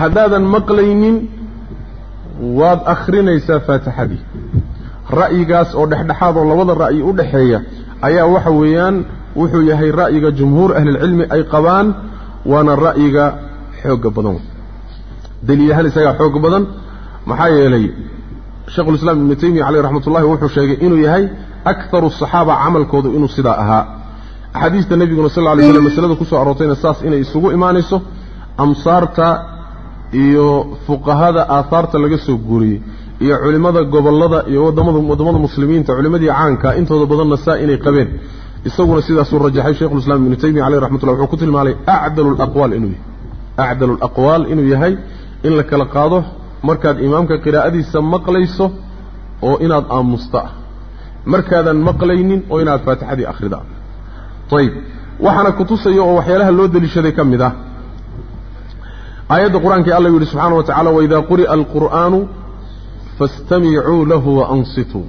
[SPEAKER 1] Haddaadan maqlaynin waad akhrinaysaa faatixadii. Ra'yigaas oo dhexdhexaad oo labada ra'yi u dhexeeya ayaa waxa weeyaan wuxuu yahay ra'yiga jumhuur ahlilcilmi ay qabaan waana ra'yiga xoogga badan. Daliil ahaan isagaa xoog badan maxaa yeelay sheikhulislaam ibnu taymiya caleyh raxmat ullahi wuxuu sheegay inuu yahay akaru asaxaaba camalkoodu inuu sidaa ahaa. Axaadiista nebiguna sal lla lay slam masalada ku soo aroortayna saas inay isugu imaanayso amsaarta iyo fuqahada aahaarta laga soo guuriyey iyo culimmada gobollada iyo waddamada waddamada muslimiinta culimmadii caanka intooda badanna saa inay qabeen. Isaguna sidaasuu rajaxay sheikhulislaam ibnu taymiya caleyh raxmatullah wuxuu ku tilmaamay acdalu laqwaal inuu yahay. Acdalu alaqwaal inuu yahay in la kala qaado markaad imaamka qiraa'adiisa maqlayso oo inaad aamusta ah. Markaadan maqlaynin oo inaad faatixadii akhrida ayib waxaana kutusaya oo waxyaalaha loo deliishaday ka mid ah aayadda qur'aankai alla yidhi subxaana wa tacala waidaa quri'a alqur'aanu faastamicuu lahu waansituu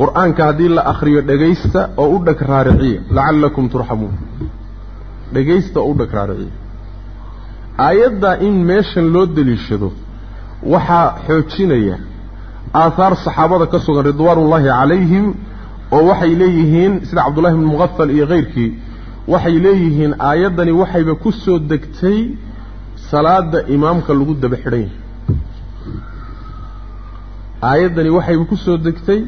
[SPEAKER 1] qur'aanka haddii la akhriyo dhegaysta oo u dheg raariciya lacallakum turxamuun. Dhegaysta oo u dheg raariciya aayaddaa in meeshan loo deliishado waxaa xoojinaya aahaar saxaabada ka sugan ridwaanullaahi calayhim oo waxay leeyihiin sida cabdullahi bni muqafal iyo kayrkii waxay leeyihiin aayaddani waxayba ku soo degtay salaada imaamka lagu daba xidhan yahay. Aayaddani waxayba ku soo degtay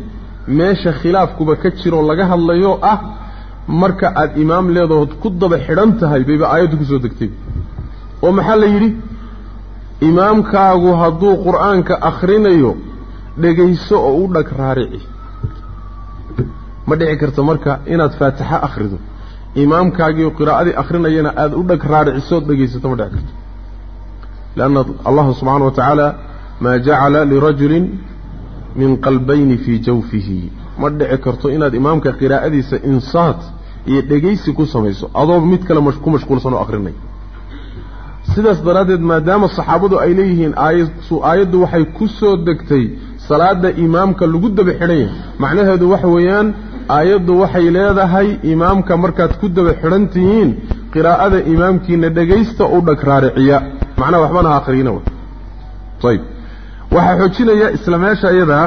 [SPEAKER 1] meesha khilaafkuba ka jiroo laga hadlayo ah marka aada imaam leedahood ku daba xidhan tahay bayba aayaddu ku soo degtay. Oo maxaa la yidhi? Imaamkaagu hadduu qur'aanka akhrinayo dhegayso oo u dhag raarici. Ma dhici karto marka inaad faatixo akhrido. Imaamkaagiio qiraa'adii akhrinayana aada u dhag raaricisood dhegaysato ma dhici karto allahu subxaana wa tacaala maa jacala lirajulin min qalbayni fii jawfihi ma dhici karto inaad imaamka qiraa'adiisa insaat iyo dhegaysi ku samayso adoo mid kale ku mashquulsan oo akhrinay sidaas daraaddeed maadaama saxaabadu ay leeyihiin aayaddu waxay ku soo degtay salaada imaamka lagu daba xidhan yahay macnaheedu waxa weeyaan aayaddu waxay leedahay imaamka markaad ku daba xidhan qiraa'ada imaamkiina dhegaysta u dhag macnaha waxbana ha akhriyina w ayb waxaa xoojinaya isla meesha iyadaa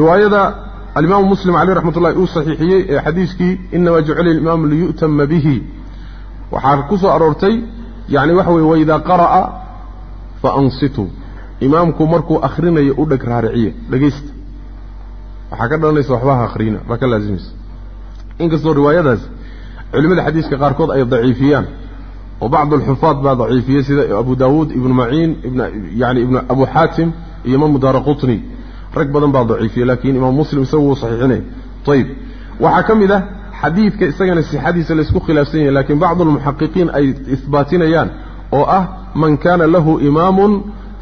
[SPEAKER 1] riwaayada alimaamu muslim caleyh raxmat ullahi uu saxiixiyey ee xadiiskii inamaa jucila alimaamu liyu'tama bihi. Waxaa ku soo aroortay yacni waxa weye waidaa qara'a fa ansituu imaamku markuu akhrinayo u dheg raariciya dhegaysta waxaa ka dhalanaysa waxbaha akhriyina baa ka laazimaysa inkastoo riwaayadaas culimmada xadiiska qaarkood ay daciifiyaan oo bacd alxufaad baa daciifiyey sida abu daawuud ibnu maciin ibn yani ibnu abu xaatim iyo imaamu daara rag badan baa daciifiyey laakiin imaam muslim isagu wuu saxiixinaya ayib waxaa ka mid ah xadiidka isagana sixadiisa laysku khilaafsan yahay lakiin bacdu almuxaqiqiin ay isbaatinayaan oo ah man kana lahu imaamun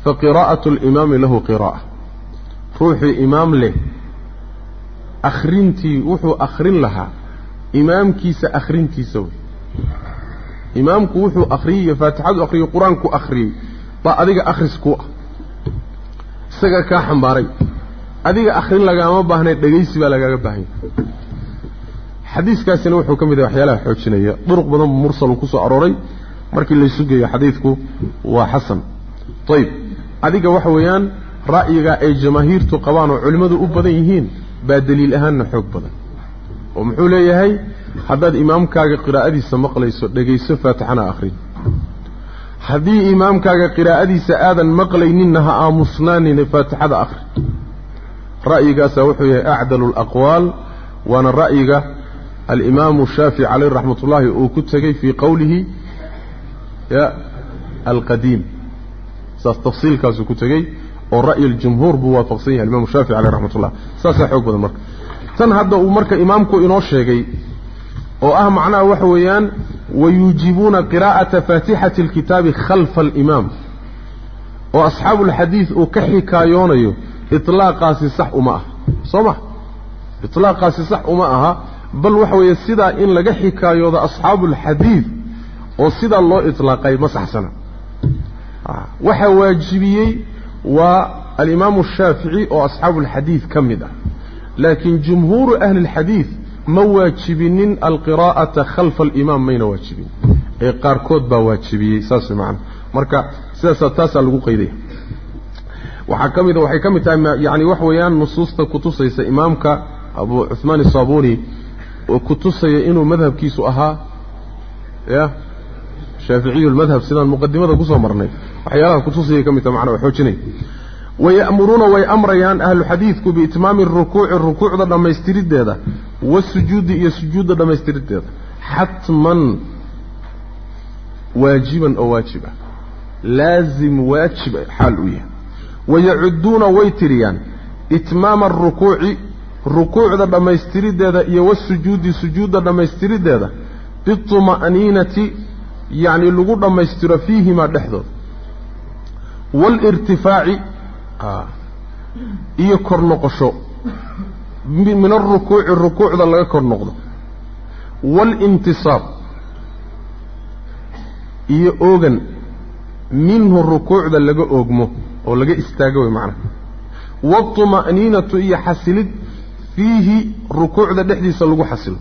[SPEAKER 1] faqiraa'atu alimaami lahu qiraa'a. Ruuxii imaam leh akhrintii wuxuu akhrin lahaa imaamkiisa akhrintiisa wey. Imaamku wuxuu akhriyey faatixadu akhriyey qur'aanku akhriyey baa adiga akhris ku ah. Isaga kaa xambaaray. Adiga akhrin lagaama baahnay dhegaysi baa lagaaga baahanya. Xadiiskaasina wuxuu ka mid yahay waxyaalaha xoojinaya. Duruq badan buu mursalu ku soo arooray. Markii laysu geeyo xadiidku waa xasan. Ayib adiga waxa weeyaan ra'yiga ay jamaahiirtu qabaan oo culimmadu u badan yihiin baa deliil ahaanna xoog badan oo muxuu leeyahay haddaad imaamkaaga qiraa'adiisa maqlayso dhegayso faatixana akhrin. Haddii imaamkaaga qiraa'adiisa aadan maqlayninna ha aamusnaanine faatixada akhri ra'yigaasaa wuxuu yahay acdalu alaqwaal waana ra'yiga alimaamu shaafici caleyh raxmat ullaahi uu ku tegey fii qowlihi ya alqadiim. Saas tafsiilkaasuu ku tegey oo ra'yi aljumhuur buu waafaqsan yahay alimamu shaafici caleyh raxmat ullah saasaa xoog badan marka tan hadda uu marka imaamku inoo sheegay oo ah macnaha waxa weeyaan wayuujibuuna qiraa'ata faatixati alkitaabi khalfa alimaam oo asxaabuulxadiid uu ka xikaayoonayo itlaaqaasi sax uma aha soo ma? Itlaaqaasi sax uma aha bal waxa weeye sidaa in laga xikaayoodo asxaabuulxadiid oo sidaa loo itlaaqay ma saxsana. Waxaa waajibiyey waa alimaamu shaafici oo asxaabuulxadiid ka mid ah laakiin jumhuuru ahli اlxadiid ma waajibinin alqiraa'ata khalfa alimaam mayna waajibin. Ee qaarkood baa waajibiyey saas macana marka sidaasaa taasaa lagu qaydaya. Waxaa ka mid waxay ka mid tahay yani wax weeyaan nusuusta kutusaysa imaamka abu cuثmaan isaabuni oo kutusaya inuu madhabkiisu ahaa ya shaaficiyu sidaan muqadimada ku soo marnay. Waxyaalaha kutusayay ka mid tahay macana xoojinay waya'muruuna way amrayaan ahlu xadiidku biitmaami rukuuci rukuucda dhammaystiriddeeda wasujuudi iyo sujuudda dhammaystiriddeeda xatman waajiban oo waajib ah laazim waajib xaal u yahay wayacudduuna way tiriyaan itmaama arukuuci rukuucda dhammaystiriddeeda iyo wasujuudi sujuudda dhammaystiriddeeda bituma'niinati yacni lagu dhammaystiro fiihimaa dhexdooda waalirtifaaci iyo kor noqosho. Min alrukuuci rukuucda laga kor noqdo. Waalintisaab iyo oogan minhu rukuucda laga oogmo oo laga istaago way macnaha waaltuma'niinatu iyo xasilid fiihi rukuucda dhexdiisa lagu xasilo.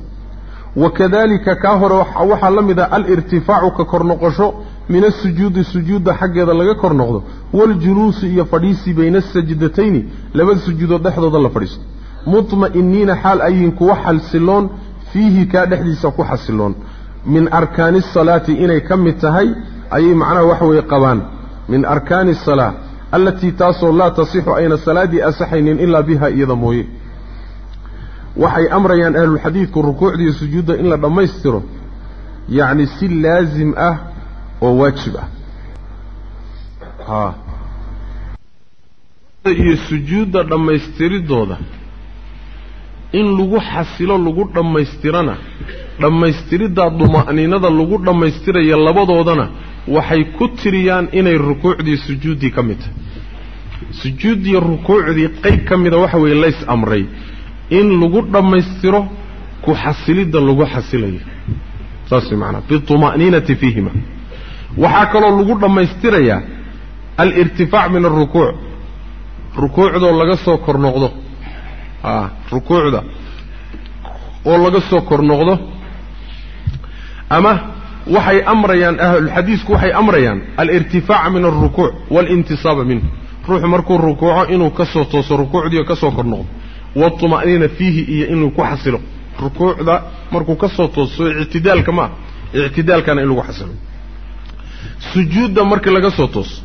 [SPEAKER 1] Wakadalika kaa hore waxaa la mid ah alirtifaacu ka kor min asujuudi sujuudda xaggeeda laga kor noqdo waljuluusu iyo fadhiisi bayna asajdatayni labada sujuudood dhexdooda la fadhiisto. Mutma'iniina xaal ayin kuwa xasiloon fiihi kaa dhexdiisa ku xasiloon min arkaani asalaati inay ka mid tahay ayay macnaha waxa weeye qabaan. Min arkaani asalaa allatii taasoo laa tasixu ayna salaaddii asaxaynin ilaa biha iyada mooye. Waxay amrayaan ahlulxadiidku rukuucda iyo sujuudda in la dhammaystiro yacni si laasim ah oo waajib ah. Iyo sujuudda dhammaystiridooda in lagu xasilo lagu dhammaystirana dhammaystiriddaa duma'niinada lagu dhammaystiraya labadoodana waxay ku tiriyaan inay rukuucdii sujuuddii ka mid tahay. Sujuuddii rukuucdii qayb ka mida waxa weeye lays amray. In lagu dhammaystiro ku xasilidda lagu xasilayo. Saas way bituma'niinati fiihima waxaa kaloo lagu dhammaystirayaa alirtifaac min alrukuuc rukuucdoo laga soo kor noqdo. A rukuucda. Oo laga soo kor noqdo. Ama waxay amrayaan ahlulxadiisku waxay amrayaan alirtifaaca min alrukuuc waalintisaaba minhu. Ruuxu markuu rukuuco inuu ka soo tooso rukuucdii oo ka soo kor noqdo. Waatuma'niina fiihi iyo inuu ku xasilo. Rukuucda markuu ka soo tooso ictidaalka ma ah ictidaalkana in lagu xasilo sujuudda markii laga soo tooso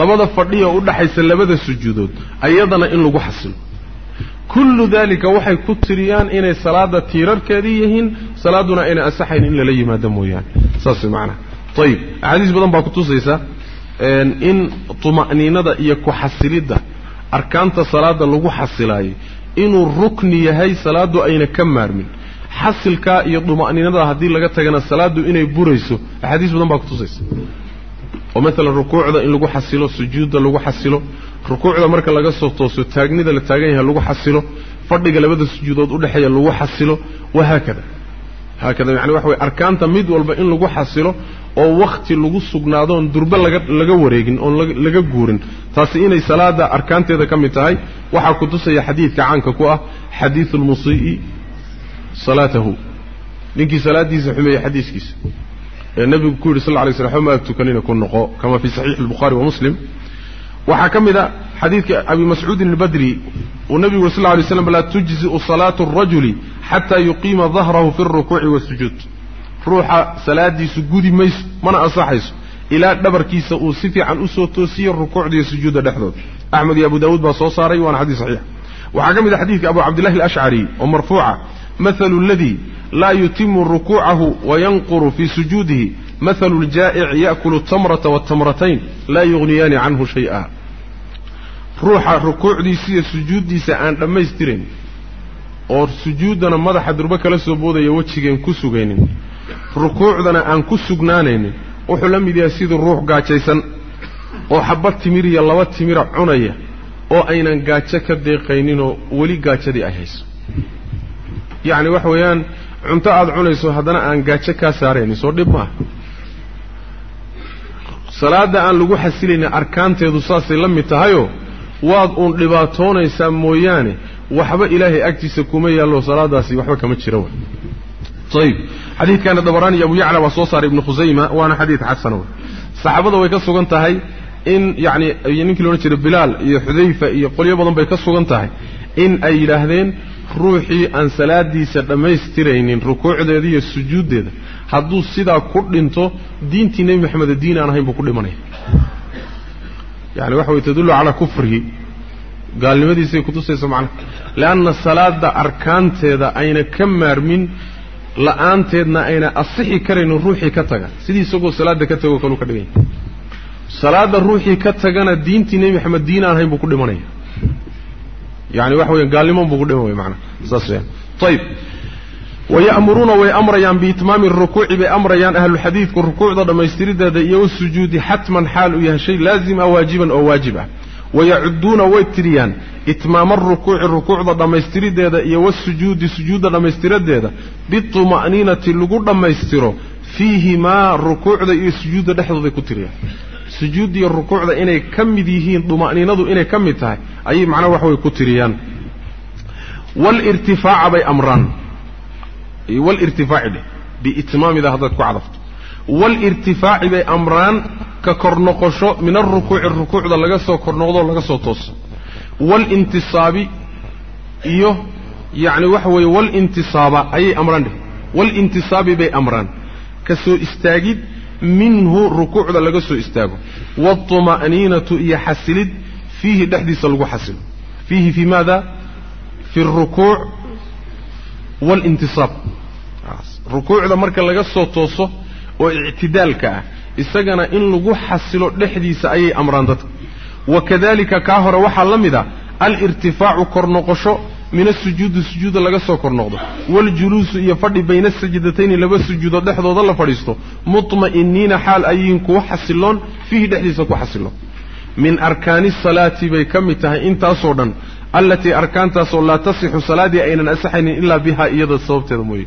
[SPEAKER 1] labada fadhiya u dhaxaysa labada sujuudood ayadana in lagu xasilo kullu dalika waxay ku tiriyaan inay salaada tiirarkeedii yihiin salaaduna ayna asaxayn in lala yimaado mooyaane. Saas macnaha ayib axaadiis badan baa kutusaysa in tuma'niinada iyo ku-xasilidda arkaanta salaada lagu xasilaayay inuu rukni yahay salaaddu ayna ka maarmin xasilkaa iyo duma'niinada haddii laga tagana salaaddu inay burayso axaadiis badan baa kutusaysa oo maalan rukuucda in lagu xasilo sujuudda lagu xasilo rukuucda marka laga soo tooso taagnida la taagan yahay lagu xasilo fadhiga labada sujuudood udhexeeya lagu xasilo wahaakada haakada. Yani waxa way arkaanta mid walba in lagu xasilo oo wakhti lagu sugnaado oon laga laga wareegin oon laga guurin. Taasi inay salaada arkaanteeda ka mid tahay waxaa kutusaya xadiidka caanka ku ah xadiidu lmusii'i salaatahu. Ninkii salaaddiisa xumeeyey xadiiskiisa. Ee nebigu ku yidhi sal lla slam xuma tukanina ku noqo kama fii saxiixi albukhaari wa muslim. Waxaa ka mid a xadiidka abi mascuudin albadri uu nebigu yuri lay slam laa tujzi'u salaatu arajuli xataa yuqiima dahrahu fi alrukuuci waasujuud ruuxa salaadiisu gudi mayso mana ansaxayso ilaa dhabarkiisa uu si fiican u soo toosiyo rukuucda iyo sujuudda dhexdooda. Axmed iyo abu daawuud baa soo saaray waana xadiis saxiix. Waxaa ka mid a xadiidka abu cabdillahi alashcari oo marfuuca mahalu aladii laa yutimu rukuucahu wayanquru fii sujuudihi mahalu ljaa'ic ya'kulu tamrata waatamratayn laa yugniyaani canhu shay'a. Ruuxa rukuucdiisa iyo sujuuddiisa aan dhammaystirayn oo sujuuddana madaxa durbo kala soo boodaya wejigeen ku sugaynin rukuucdana aan ku sugnaanaynin wuxuu la mid yahay sidii ruux gaajaysan oo xabba timir iyo laba timira cunaya oo aynan gaajo ka deeqayninoo weli gaajadii ay hayso yacni waxa weeyaan cunto aada cunayso haddana aan gaajo kaa saaraynin. Soo dhib maaha salaadda aan lagu xasilaynin arkaanteedu saasay la mid tahayoo waad uun dhibaatoonaysaa mooyaane. Waxba ilaahay agtiisa kuma yaallo salaadaasi waxba kama jira wa ayib xadiidkaana dabaraani iyo abu yacla waa soo saaray ibnu khusayma waana xadiid xasana wey saxaabada way ka sugan tahay in yacni ninkii loodhan jiray bilaal iyo xudayfa iyo qolyo badan bay ka sugan tahay in ay yidhaahdeen ruuxii aan salaadiisa dhammaystiraynin rukuucdeeda iyo sujuuddeeda hadduu sidaa ku dhinto diintii nebi maxameda diin aan ahayn buu ku dhimanaya. Yani waxa way tadullu calaa kufrihi. Gaalnimadiisay kutusaysa macnaha leanna salaada arkaanteeda ayna ka maarmin la'aanteedna ayna asixi karaynin ruuxii ka taga. Sidii isagoo salaadda ka tago kaluu ka dhiganya salaadda ruuxii ka tagana diintii nebi maxamed diin aan ahayn buu ku dhimanaya yani waxa weya gaalniman buu ku dhiman way maanaa saas ayib waya'muruuna way amrayaan biitmaami rukuuci bay amrayaan ahluxadiidku rukuucda dhammaystirideeda iyo wasujuudi xatman xaal uu yahay shay laazim ah waajiban oo waajib ah. Wayacuduuna way tiriyaan itmaama arukuuci rukuucda dhammaystirideeda iyo wasujuudi sujuudda dhammaystiradeeda bituma'niinati lagu dhammaystiro fiihimaa rukuucda iyo sujuudda dhexdooday ku tiriyaan sujuudda iyo rukuucda inay ka mid yihiin duma'niinadu inay ka mid tahay ayay macnaha wax way ku tiriyaan. Walirtifaaca bay amraan. Walirtifaaci dheh biitmaamida haddaad ku cadafto. Walirtifaaci bay amraan ka kor noqosho min alrukuuci rukuucda laga soo kor noqdoo laga soo tooso. Waalintisaabi iyo yacni waxa weeye walintisaaba ayay amraan dheh. Walintisaabi bay amraan. Ka soo istaagid minhu rukuucda laga soo istaago. Waaltuma'niinatu iyo xasilid fiihi dhexdiisa lagu xasilo. Fiihi fii maada? Fi alrukuuc waalintisaab rukuucda marka laga soo tooso oo ictidaalka ah isagana in lagu xasilo dhexdiisa ayay amraan dadka. Wakadalika kaa hore waxaa la mid a alirtifaacu kor noqosho min asujuudi sujuuda laga soo kor noqdo. Waljuluusu iyo fadhi bayna sajidatayni laba sujuudood dhexdooda la fadhiisto. Mutma'iniina xaal ayiin kuwa xasiloon fiihi dhexdiisa ku xasiloon min arkaani salaati bay ka mid tahay intaasoo dhan. Allatii arkaantaasoo laa tasixu salaadii aynan asaxaynin ilaa biha iyada sababteeda mooye.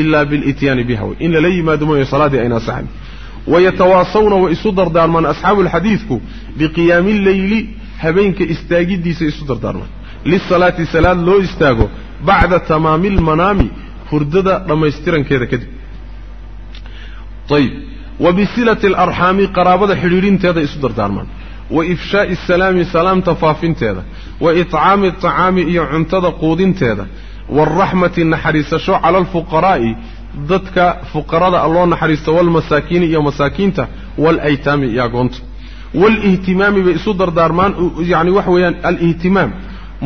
[SPEAKER 1] Ilaa bilityaani biha wey in lala yimaado mooye salaaddii ayna asaxayn. Wayatawaasawna way isu dardaarmaan asxaabuulxadiidku biqiyaami lleyli habeenka istaagiddiisa isu dardaarmaan lisalaati salaad loo istaago bacda tamaami almanaami hurdada dhammaystirankeeda kadib ayib wa bisilati alarxaami qaraabada xidhiidhinteeda isu dardaarmaan wa ifshaa'i asalaami salaamta faafinteeda wa itcaami aطacaami iyo cuntada quudinteeda waaraxmati naxariisasho cala alfuqaraa'i dadka fuqarada loo naxariisto walmasaakiini iyo masaakiinta waalaytaami iyo agoonta waalihtimaami bay isu dardaarmaan yani waxa weeyaan alihtimaam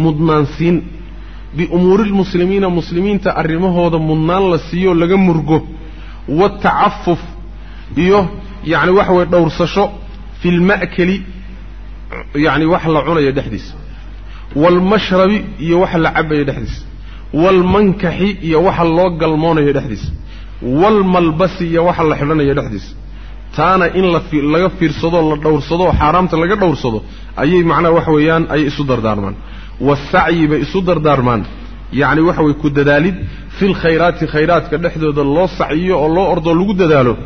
[SPEAKER 1] mudnaansiin. Biumuuri lmuslimiina muslimiinta arrimahooda mudnaan la siiyo laga murgo. Waatacafuf iyo yani waxa weye dhowrsasho. Fi lma'keli yani wax la cunayo dhexdiisa. Waalmashrabi iyo waxa la cabaya dhexdiisa. Waalmankaxi iyo waxa loo galmoonayo dhexdiisa. Waalmalbasi iyo waxa la xidhanayo dhexdiisa. Taana in laga fiirsado la dhowrsado oo xaaraamta laga dhowrsado ayay macnaha waxa weeyaan ayay isu dardaarmaan wasacyi bay isu dardaarmaan. Yacni waxa weye ku dadaalid fi lkhayraati khayraadka dhexdooda loo sacyiyo oo loo ordoo lagu dadaalo.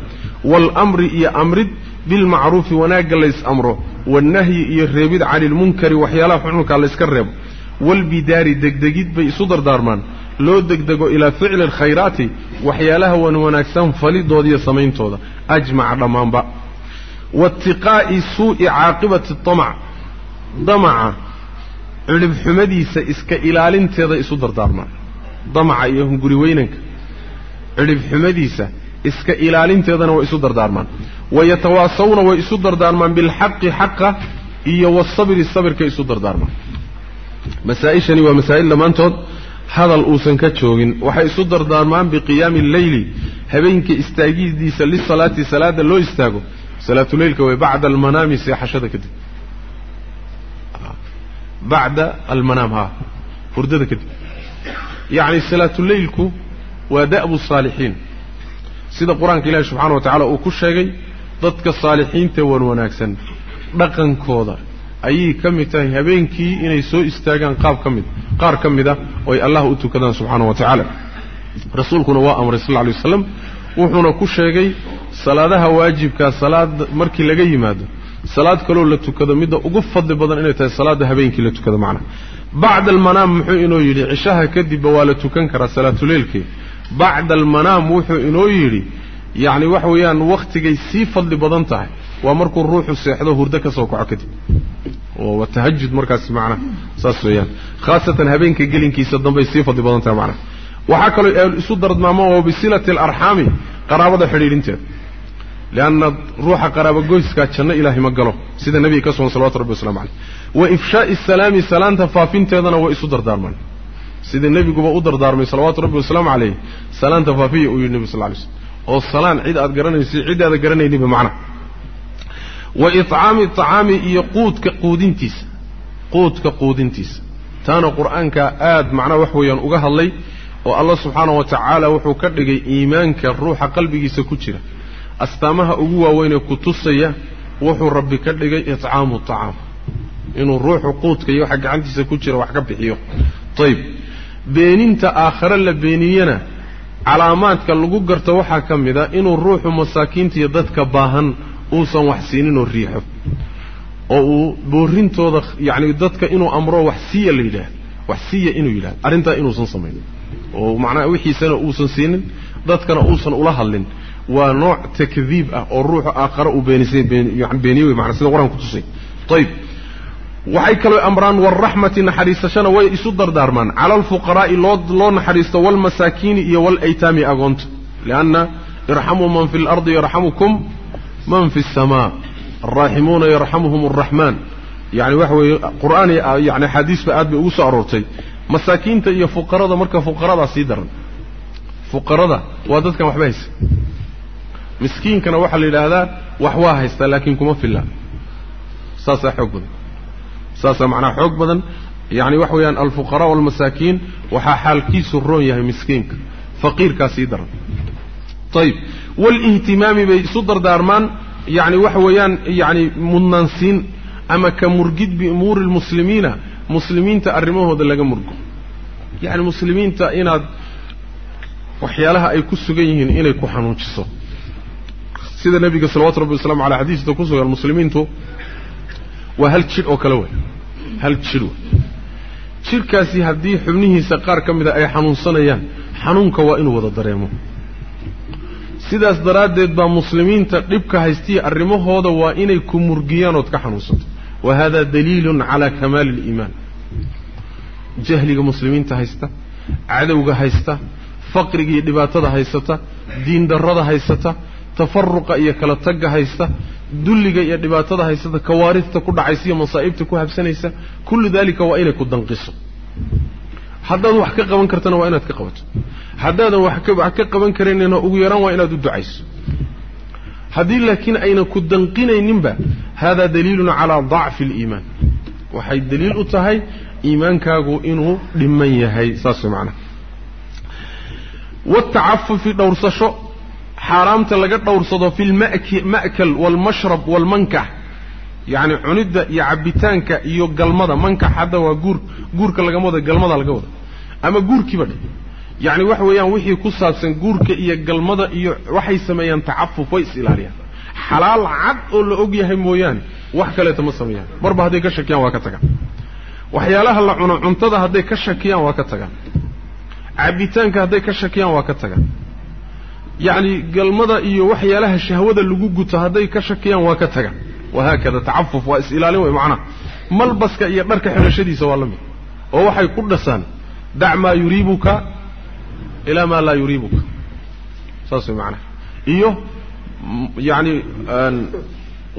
[SPEAKER 1] Waalamri iyo amrid bilmacruufi wanaagga lays amro. Wannahyi iyo reebid cani ilmunkari waxyaalaha xunxunkaa layska reebo. Waalbidaari degdegid bay isu dardaarmaan. Loo degdego ilaa ficli alkhayraati waxyaalaha wan wanaagsan falidoodiiyo samayntooda. Ajmaca dhammaanba. Waitiqaa'i suu'i caaqibati damac damaca cidhibxumadiisa iska ilaalinteeda isu dardaarmaan damaca iyo hunguri weynanka. Cidhibxumadiisa iska ilaalinteedana way isu dardaarmaan. Wayatawaasawna way isu dardaarmaan bilxaqi xaqa iyo wasabri sabirkay isu dardaarmaan. Masaa-ishani waa masaa'il dhammaantood. Hadal uusan ka joogin. Waxay isu dardaarmaan biqiyaami alleyli habeenka istaagidiisa lisalaati salaada loo istaago. Salaatuleylka way bacda almanaami seexashada kadib bacda almanaam ha hurdada kadib. Yacni salaatuleylku waa da'bu saalixiin. Sida qur'aanka ilaahi subxana wa tacaala uu ku sheegay dadka saalixiinta wan wanaagsan. Dhaqankooda ayay ka mid tahay habeenkii inay soo istaagaan qaab ka mid qaar ka mid a oy allah u tukadaan subxaana wa tacaala rasuulkuna waa amray sal lla lay waslam wuxuuna ku sheegay salaadaha waajibkaa salaad markii laga yimaado salaad kaloo la tukado midda ugu fadli badan inay tahay salaadda habeenkii la tukado macnaha bacda almanaam muxuu inoo yidhi cishaha kadibba waa la tukan karaa salaatuleylkii. Bacda almanaam wuxuu inoo yidhi yacni waxa weeyaan wakhtigay sii fadli badan tahay. Waa markuu ruuxu seexdo hurdo ka soo kaco kadib. Oo waa tahajud markaas macnaha saas weeyaan. Khaasatan habeenka gelinkiisa dambay sii fadli badan tahay macnaha waxaa kaloo isu dardmaamaan waa bisilati alarxaami qaraabada xidhiidhinteeda lianna ruuxa qaraabogoyskaa janno ilaahay ma galo sida nebiga ka sugan salawatu rabbi waslamu caleyh wa ifshaa'i asalaami salaanta faafinteedana way isu dardaarmaan sida nebiguba u dardaarmay salawaatu rabbi wasalaamu caleyh salaanta faafiya uu yidhi nebi sal lay slm oo salaan cid aad garanayso cid aada garanayninba macnaha wa iطcaami طacaami iyo quudka quudintiisa quudka quudintiisa taana qur'aanka aad macnaha wax weeyaan uga hadlay oo allah subxaana wa tacaala wuxuu ka dhigay iimaanka ruuxa qalbigiisa ku jira astaamaha ugu waaweynee ku tusaya wuxuu rabbi ka dhigay icaamu طacaam inuu ruuxu quudka iyo waxa gacantiisa ku jira wax ka bixiyo. Ayb beeninta aakhare la beeniyena calaamaadka lagu garto waxaa ka mid a inuu ruuxu masaakiinta iyo dadka baahan uusan wax siininoo riixo. Oo uu boorintooda yacni dadka inuu amro wax siiya la yidhaahdo wax siiya inuu yidhahdo arrintaa inuusan samaynin. Oo macnaha wixiisana uusan siinin dadkana uusan ula hadlin waa nooc takdiib ah oo ruuxu aakhare uu beenisay beeniye wey maana sida kutusay ayib waxay kaloo amraan waalraxmati naxariisashana way isu dardaarmaan. Cala alfuqaraa'i loo loo naxariisto waalmasaakiini iyo waalaytaami agoonta lianna irxamuu man fi lardi yarxamukum man fi asamaa alraaximuuna yarxamuhum alraxmaan yani waxa weeye qur'aan yani axaadiisba aad bay ugu soo aroortay. Masaakiinta iyo fuqarada marka fuqaradaa sii daran. Fuqarada waa dadkan waxba haysa miskiinkana waxaa la yidhaahdaa wax waa haystaa laakiin kuma filla saasaa xoog badan. Saasaa macnaha xoog badan. Yani waxa weeyaan alfuqaraa walmasaakiin waxaa xaalkiisu roon yahay miskiinka. Faqiirkaa daran. Ayib waalihtimaami bay isu dardaarmaan. Yani waxa weeyaan yani mudnaansiin ama ka murgid biumuuri lmuslimiina muslimiinta arrimahooda laga murgo. Yacni muslimiinta inaad waxyaalaha ay ku sugan yihiin inay ku xanuujiso sida nebiga salawatu rabbi waslamu aleyh xadiista ku sugan muslimiintu waa hal jidh oo kale wey hal jidh wey jidhkaasi haddii xubnihiisa qaar ka mida ay xanuunsanayaan xanuunka waa inuu wada dareemo. Sidaas daraaddeed baa muslimiinta dhibka haystiya arrimahooda waa inay ku murgiyaan ood ka xanuunsato. Wa hada daliilun calaa kamaali aliimaan jahliga muslimiinta haysta cadowga haysta faqriga iyo dhibaatada haysata diindarrada haysata tafaruqa iyo kala tagga haysta dulliga iyo dhibaatada haysata kawaarista ku dhacaysa iyo masaa'ibta ku habsanaysa kullu daalika waa inay ku danqiso. Haddaad wax ka qaban kartana waa inaad ka qabato. Haddaadan wax ka qaban karanina ugu yaraan waa inaad u ducayso. Haddii laakiin ayna ku danqinayninba hada daliilun calaa dacfi aliimaan. Waxay daliil u tahay iimaankaagu inuu dhiman yahay saas way macnaha watacafufi dhowrsasho xaaraamta laga dhowrsado fi lma'kal waalmashrab waalmankax yacni cunidda iyo cabbitaanka iyo galmada. Mankax hadda waa guur guurka lagama wada galmada laga wada ama guurkiiba dhe yacni waxa weeyaan wixii ku saabsan guurka iyo galmada iyo waxay sameeyaan tacafuf way is ilaaliyaan xalaal cad oo la og yahay mooyaane wax kaleeta ma sameeyaan. Marba hadday ka shakiyaan waa ka tagaan. Waxyaalaha la cuno cuntada hadday ka shakiyaan waa ka tagaan. Cabbitaanka hadday ka shakiyaan waa ka tagaan yacni galmada iyo waxyaalaha shahwada lagu guto hadday ka shakiyaan waa ka tagaan. Wahaakada tacafuf waa is ilaalin wey macnaha. Malbaska iyo dharka xidhashadiisa waa la mid. Oo waxay ku dhasaan dac maa yuriibuka ilaa maa laa yuriibuka. Saas way macnaha. Iyo yacni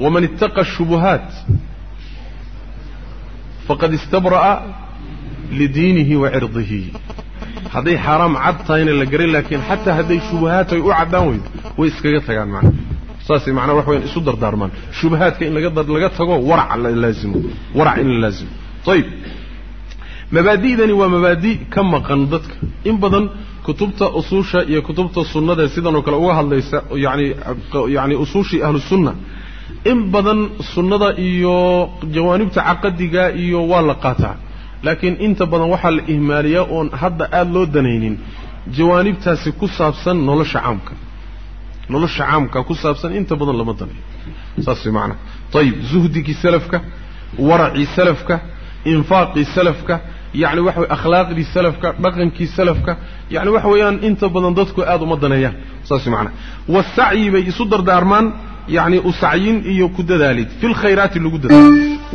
[SPEAKER 1] waman ittaqa ashubuhaat faqad istabra'a lidiinihi wa cirdihi hadday xaaraam cad tahayna la garan laakiin xataa hadday shubahaat ay u caddaan weydo way iskaga tagaan macnaha saasay macnaha wax wayaan isu dardaarmaan shubahaadka in laga laga tago warac la laazimo warac in la laazimo. Ayib mabaadi'dani waa mabaadi' ka maqan dadka. In badan kutubta usuusha iyo kutubta sunnada sidan oo kale uga hadlaysa yani yani usuushii ahlu sunna in badan sunnada iyo jawaanibta caqadiga iyo waa la qaataa laakiin inta badan waxaa la ihmaaliyaa oon hadda aada loo danaynin jawaanibtaasi ku saabsan nolosha caamka. Nolosha caamka ku saabsan inta badan lama danayo saas way macanaha ayib zuhdigii salafka waracii salafka infaaqii salafka yacni waxa way akhlaaqdii salafka dhaqankii salafka yacni waxa weeyaan inta badan dadku aada uma daneeyaan saas way macanaha wasacyi bay isu dardaarmaan yacni usacyin iyo ku dadaalid fi lkhayraati lagu dadaalo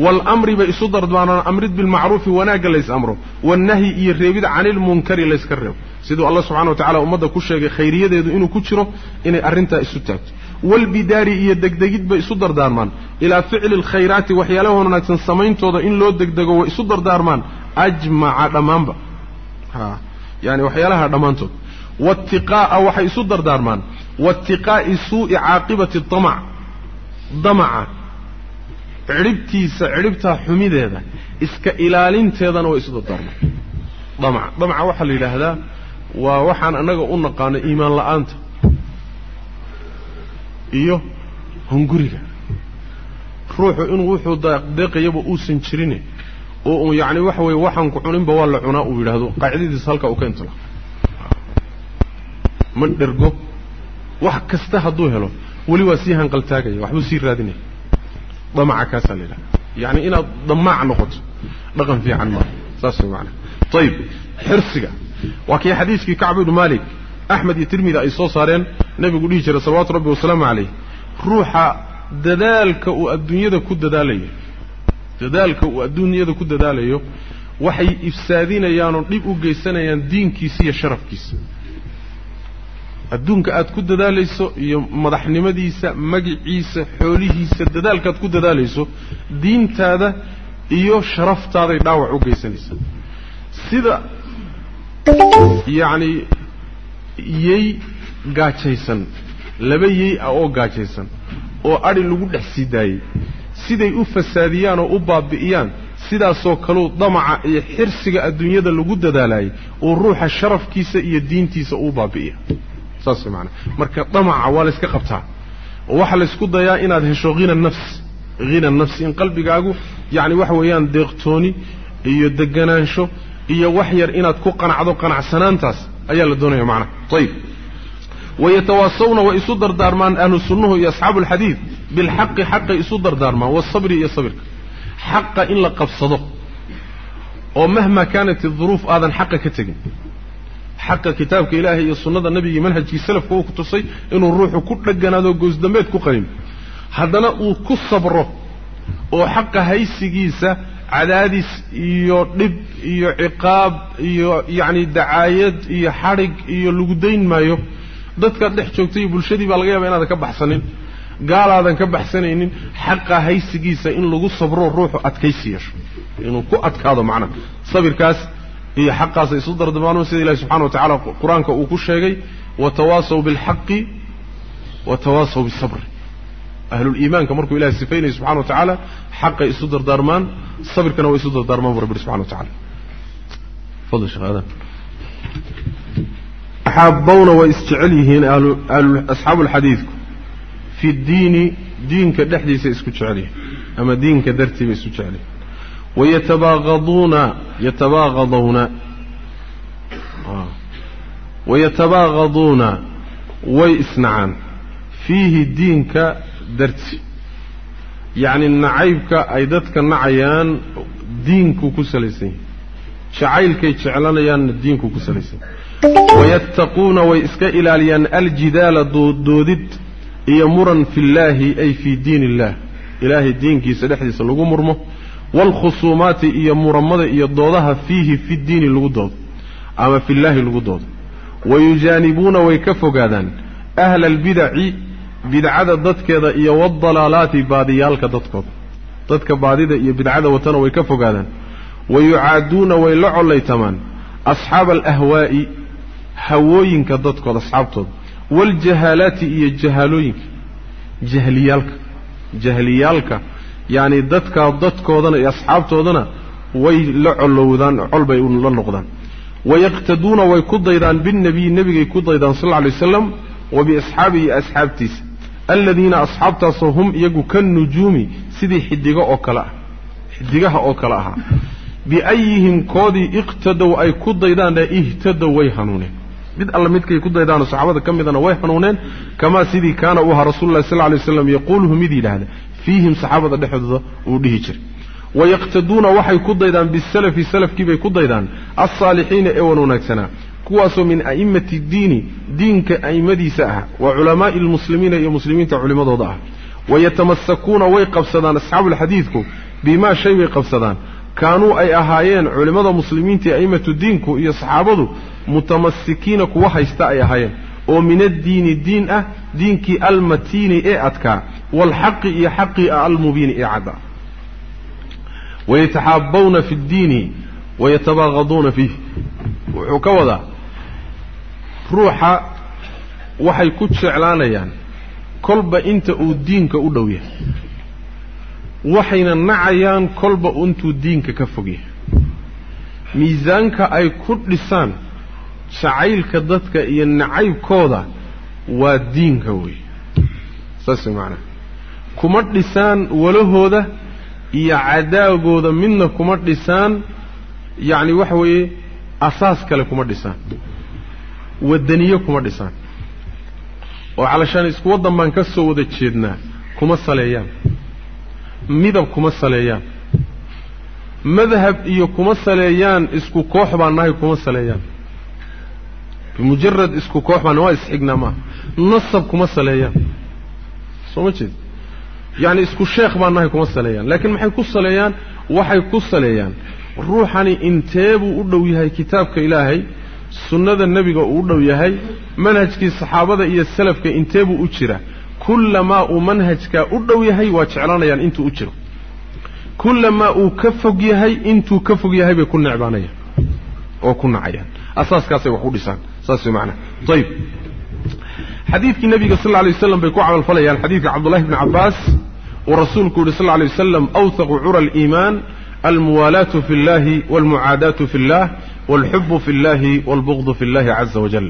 [SPEAKER 1] waalamri bay isu dardaarmaan amrid bilmacruufi wanaagga lays amro wannahyi iyo reebid canilmunkari layska reebo siduu allah subxana wa tacala ummadda ku sheegay khayriyadeedu inuu ku jiro inay arrintaa isu taagto walbidaari iyo degdegid bay isu dardaarmaan ilaa ficli alkhayraati waxyaalaha wanaagsan samayntooda in loo degdego way isu dardaarmaan ajmaca dhammaanba yani waxyaalaha dhammaantood waatiqaa'a waxay isu dardaarmaan waatiqaa'i suu'i caaqibati damac damaca cidhibtiisa cidhibtaa xumideeda iska ilaalinteedana way isu dardaarmaan damaca damaca waxaa la yidhaahdaa waa waxaan annaga u naqaano iimaan la'aanta iyo hunguriga. Ruuxu inuu wuxuu deeqayaba uusan jirine oo yacni waxa weeye waxaan ku cuninba waa la cunaa uu yidhaahdo. Qaacidadiisa halkaa uu ka intula ma dhergo wax kasta hadduu helo weli waa sii hanqaltaagaya waxbuu sii raadinaya damaca kaasaa la yidhahda yacni inaad damaac noqoto dhaqan fiican maaha saas way macana ayib xirsiga. Waa kii xadiiskii kacb ibnu malik axmed iyo tirmidi ay soo saareen nebigu dhihi jiray salawaatu rabbi wasalaamu calayh ruuxa dadaalka uu adduunyada ku dadaalayo dadaalka uu adduunyada ku dadaalayo waxay ifsaadinayaanoo dhib u geysanayaan diinkiisa iyo sharafkiisa adduunka aad ku dadaalayso iyo madaxnimadiisa magiciisa xoolihiisa dadaalkaaad ku dadaalayso diintaada iyo sharaftaaday dhaawac u geysanaysaa sida yacni yey gaajaysan laba yey ah oo gaajaysan oo adhi lagu dhex sii daayey siday u fasaadiyaan oo u baabi'iyaan sidaasoo kaleu damaca iyo xirsiga adduunyada lagu dadaalayay uu ruuxa sharafkiisa iyo diintiisa uu baabi'iya saas maanaa marka damaca waa layska qabtaa. Oo waxaa laysku dayaa inaad hesho hina nafs. Hina nafsi in qalbigaagu yacni waxa weeyaan deeqtooni iyo deganaansho iyo wax yar inaad ku qanacdo qanacsanaantaas ayaa la doonaya macnaha ayib wayatawaasawna way isu dardaarmaan ahlu sunnuhu iyo asxaabu alxadiid bilxaqi xaqay isu dardaarmaan wasabri iyo sabirka. Xaqa in la qabsado. Oo mahma kaanat iduruuf aadan xaqa ka tegin xaqa kitaabka ilaahay iyo sunnada nebigii manhajkii salafka uu ku tusay inuu ruuxu ku dheganaado goosdambeed ku qarin. Haddana uu ku sabro oo xaqa haysigiisa cadaadis iyo dhib iyo ciqaab iyo yacni dacaayad iyo xadhig iyo lagu dayn maayo. Dadkaad dhex joogtay bulshadii baa laga yaaba inaadan ka baxsanin gaalaadan ka baxsanaynin xaqa haysigiisa in lagu sabro ruuxu adkaysi yeesho inuu ku adkaado macnaha sabirkaas iyo xaqaasa isu dardamaan sida ilahi subxana wa tacala qur'aanka uu ku sheegay watawaasaw bilxaqi watawaasaw bisabri. Ahluliimaanka markuu ilahay sifaynaya subxana wa tacaala xaqay isu dardaarmaan sabirkana way isu dardaarmaan bu rabbi subxana wa aadan axaabawna way isjecel yihiin asxaabu lxadiidku fi ddiini diinka dhexdiisa isku jecel yihiin ama diinka dartii bay isu jecel yihiin wayatabaaqaduuna yatabaaqadawna wayatabaaqaduuna way isnacaan fiihi diinka darti yacni nacaybka ay dadka nacayaan diinku ku salaysan yahi jacaylkay jeclanayaanna diinku ku salaysan yahi wayattaquuna way iska ilaaliyaan aljidaala doodid iyo muran fi llaahi ay fii diin illah ilaahay diinkiisa dhexdiisa lagu murmo waalkhusuumaati iyo muramada iyo doodaha fiihi fi diini lagu doodo ama fi llaahi lagu doodo wayujaanibuuna way ka fogaadaan ahla albidaci bidcada dadkeeda iyo waaldalaalaati baadiyaalka dadkooda dadka baadida iyo bidcada watana way ka fogaadaan wayucaaduuna way la collaytamaan asxaaba alahwaa'i hawooyinka dadkooda asxaabtooda waaljahaalaati iyo jahaalooyinka jahliyaalka jahliyaalka yacni dadka dadkoodana iyo asxaabtoodana way la collowdaan col bay la noqdaan. Wayaqtaduuna way ku daydaan binnebiyi nebigay ku daydaan sal alla alay wasaslam wa biasxaabihi asxaabtiisa. Aladiina asxaabtaasoo hum iyagu ka nujuumi sidii xidigo oo kale ah xidigaha oo kale ahaa. Biayihim koodii iqtadow ay ku daydaanna ihtadow way hanuuneen. Mid alla midkay ku daydaanoo saxaabada ka midana way hanuuneen kamaa sidii kaana uu ahaa sal lla lay waslam yaquuluhu mid yidhaahda fiihim saxaabada dhexdooda uu dhihi jiray. Wayaqtaduuna waxay ku daydaan bisalafi salafkiibay ku daydaan alsaalixiina ee wan wanaagsanaa kuwaasoo min a'immati diini diinka a'immadiisa ah wa culamaa'i almuslimiina iyo muslimiinta culimmadooda ah. Wayatamasakuuna way qabsadaan asxaabuulxadiidku bimaa shay bay qabsadaan. Kaanuu ay ahaayeen culimmada muslimiinta a'immatu diinku iyo saxaabadu mutamasikiina kuwa haysta ay ahaayeen. Oo min addiini diin ah diinkii almatiini ee adkaa waalxaqi iyo xaqii ah almubiini ee cadda wayataxaabawna fi ddiini wayatabaaqaduuna fiih wuxuu ka wadaa ruuxa waxay ku jeclaanayaan kolba inta uu diinka u dhow yahay waxayna nacayaan kolba intuu diinka ka fog yahay miisaanka ay ku dhisaan jacaylka dadka iyo nacaybkooda waa diinka weeye saas macnaha kuma dhisaan walahooda iyo cadaagooda midna kuma dhisaan yacni waxa weeye asaas kale kuma dhisaan wadaniyo kuma dhisaan. Oo calashaan isku waddan baan ka soo wada jeednaa kuma saleeyaan midab kuma saleeyaan madhab iyo kuma saleeyaan isku koox baan nahay kuma saleeyaan. Bimujarad isku koox baan waa isxignaa maaha nasab kuma saleeyaan. Soo ma jeed yacni isku sheekh baan nahay kuma saleeyaan. Laakiin maxay ku saleeyaan? Waxay ku saleeyaan. Ruuxani intee buu u dhow yahay kitaabka ilaahay sunnada nebiga uu u dhow yahay manhajkii saxaabada iyo salafka intee buu u jira. Kullamaa uu manhajkaa u dhow yahay waa jeclanayaan intuu u jiro. Kullamaa uu ka fog yahay intuu ka fog yahay bay ku necbaanayaan. Oo ku nacayaan. Asaaskaasay wax u dhisaan. Saas macnaha ayib xadiidkii nebiga sal lla alay waslam bay ku camalfalayaan xadiidka cabdullahi bni cabbaas uu rasuulku yihi sal lla alay wasalam awthaqu cura aliimaan almuwaalaatu fi اllahi walmucaadaatu fi اllah walxubu fi اllahi walbugdu fi اllahi caza wajal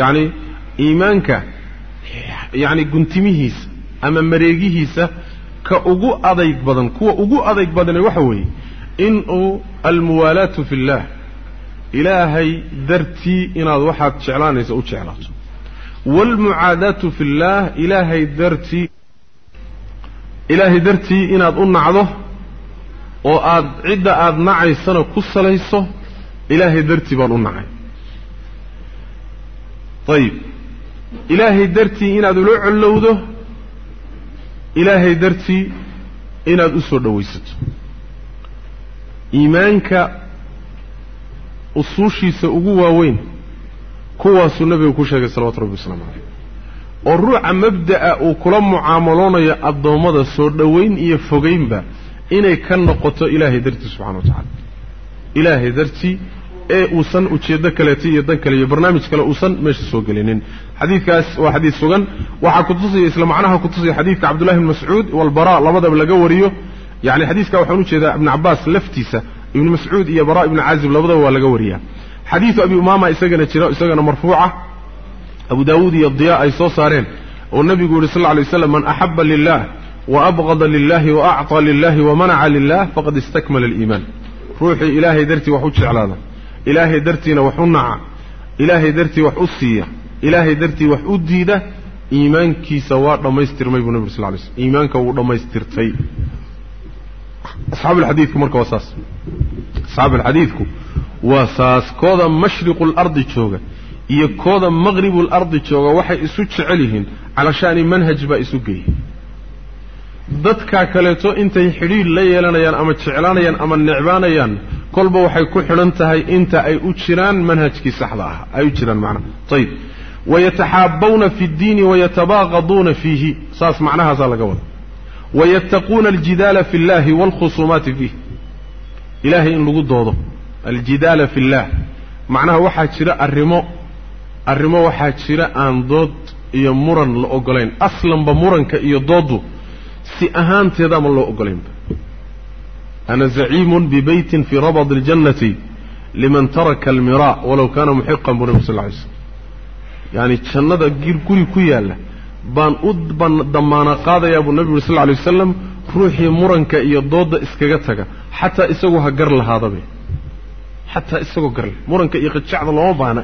[SPEAKER 1] yacni iimaanka yacni guntimihiisa ama mareegihiisa ka ugu adayg badan kuwa ugu adayg badane waxa weeye inuu almuwaalaatu fi اllah ilaahay dartii inaad waxaad jeclaanaysa u jeclaato waalmucaadaatu fi illaah ilaahay dartii ilaahay dartii inaad u nacdo oo aad cidda aada nacaysana ku salayso ilaahay dartii baan u nacay. Ayib ilaahay dartii inaad ula collowdo ilaahay dartii inaad u soo dhowaysato. Iimaanka usuushiisa ugu waaweyn kuwaasuu nabigu ku sheegay salawatu rabbi wasalaamu calayh oo ruuxa mabda'a uu kula mucaamaloonayo addoommada soo dhowayn iyo fogaynba inay ka noqoto ilaahay dartii subxana wa tacaala. Ilaahay dartii ee uusan ujeeddo kaleeta iyo dan kale iyo barnaamij kale uusan meesha soo gelinin. Xadiidkaas waa xadiid sugan. Waxaa kutusaya isla macnaha kutusaya xadiidka cabdullahi bn mascuud walbara labadaba laga wariyo. Yani xadiiska waxaan u jeedaa ibnu cabbaas laftiisa ibnu mascuud iyo bara ibnu caazib labadaba waa laga wariyaa. Xadiidu abi umaama isagana jiro isagana marfuuca abu daawuud iyo diya ay soo saareen oo nebigu yihi sal alay waslam man axaba lilah wa abqada lilahi wa acطaa lilahi wa manaca lilah faqad istakmala aliimaan. Ruuxii ilaahay dartii wax u jeclaada ilaahay dartiina wax u naca ilaahay dartii wax u siiya ilaahay dartii wax u diida iimaankiisa waa dhammaystirmay buu nabig sal lay slm iimaanka wuu dhammaystirtay. Asxaabuulxadiidku marka waa saas. Asxaabuulxadiidku waa saas. Kooda mashriqu lardi jooga iyo kooda maqribulardi jooga waxay isu jecel yihiin calaa manhaj baa isu geeyay dadkaa kaleeto intay xidhiidh la yeelanayaan ama jeclaanayaan ama necbaanayaan kolba waxay ku xidhan tahay inta ay u jiraan manhajkii saxda ah. Ay u jiraan macnaha. Ayib wayataxaabbawna fi ddiini wayatabaaqaduuna fiihi. Saas macnahaasaa laga wada wayattaquuna aljidaala fi اllahi waalkhusuumaati fiih ilaahay in lagu doodo aljidaala fi اllah macnaha waxaa jira arrimo arrimo waxaa jira aan dood iyo muran la ogolayn aslanba muranka iyo dooddu si ahaanteedaama loo ogolaynba ana zaciimun bibeytin fii rabad اljannati liman taraka almiraa walow kaana muxiqan buu nabig sal ly slm yaani jannada guri ku yaalla baan u damaana qaadayaa buu nabigu uri sal lla lay wasalam ruuxii muranka iyo doodda iskaga taga. Xataa isagoo ha gar lahaadabe. Xataa isagoo gar leh muranka iyo qijacda looma baahna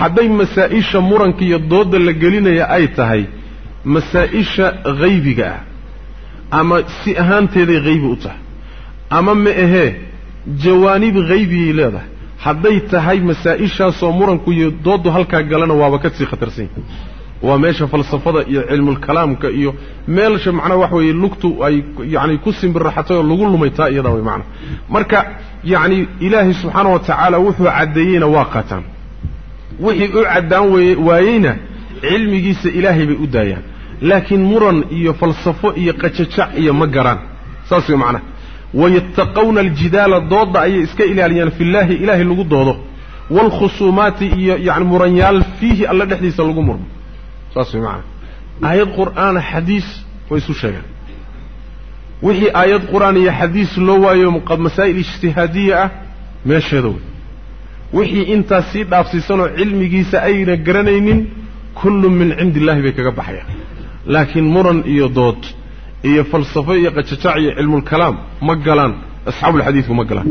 [SPEAKER 1] hadday masaa-isha muranka iyo doodda la gelinaya ay tahay masaa-isha haybiga ah ama si ahaanteeday haybi u tahay ama ma ahee jawaanib haybiyay leedahay hadday tahay masaa-ishaasoo muranku iyo dooddu halkaa galana waaba ka sii khatarsan yahi waa meesha falsafada iyo cilmulkalaamka iyo meelsha macnaha waxa weeye lugtu ay yacni ku simbiraxatay oo lagu lumay taa iyadaa way macnaha marka yacni ilaahay subxaana wa tacaala wuxuu caddeeyeyna waa qataan wixii u caddaan waayeyna cilmigiisa ilaahay bay u daayaan. Laakiin muran iyo falsafo iyo qajajac iyo ma garaan. Saas way macnaha wayattaqawna aljidaala doodda ayay iska ilaaliyaan fillaahi ilaahay lagu doodo. Waalkhusuumaati iyo yani muranyaal fiihi alla dhexdiisa lagu murmo. Saas way macana aayad qur'aana xadiis way isu sheegaan wixii aayad qur'aan iyo xadiis loo waayo masaa'il ijtihaadiya ah meesheeda wey wixii intaas sii dhaafsiisanoo cilmigiisa ayna garanaynin kullu min cindi illahi bay kaga baxayaan. Laakiin muran iyo dood iyo falsafo iyo qajajac iyo cilmulkalaam ma galaan asxaabuulxadiidku ma galaan.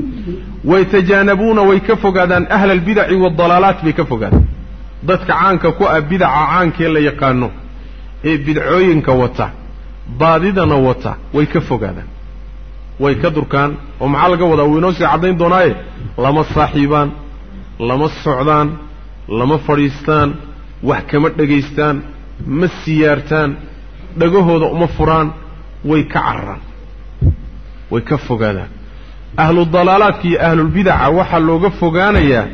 [SPEAKER 1] Waytajaanabuuna way ka fogaadaan ahla albidaci waaldalaalaat bay ka fogaadaan. Dadka caanka ku ah bidaca caankee la yaqaano ee bidcooyinka wata baadidana wata way ka fogaadaan. Way ka durkaan oo maxaa laga wadaa wuu inoo sii caddayn doonaaye? Lama saaxiibaan lama socdaan lama fadhiistaan wax kama dhegaystaan ma siyaartaan dhagahooda uma furaan way ka cararaan. Way ka fogaadaan. Ahludalaalaadka iyo ahlulbidaca waxaa looga fogaanayaa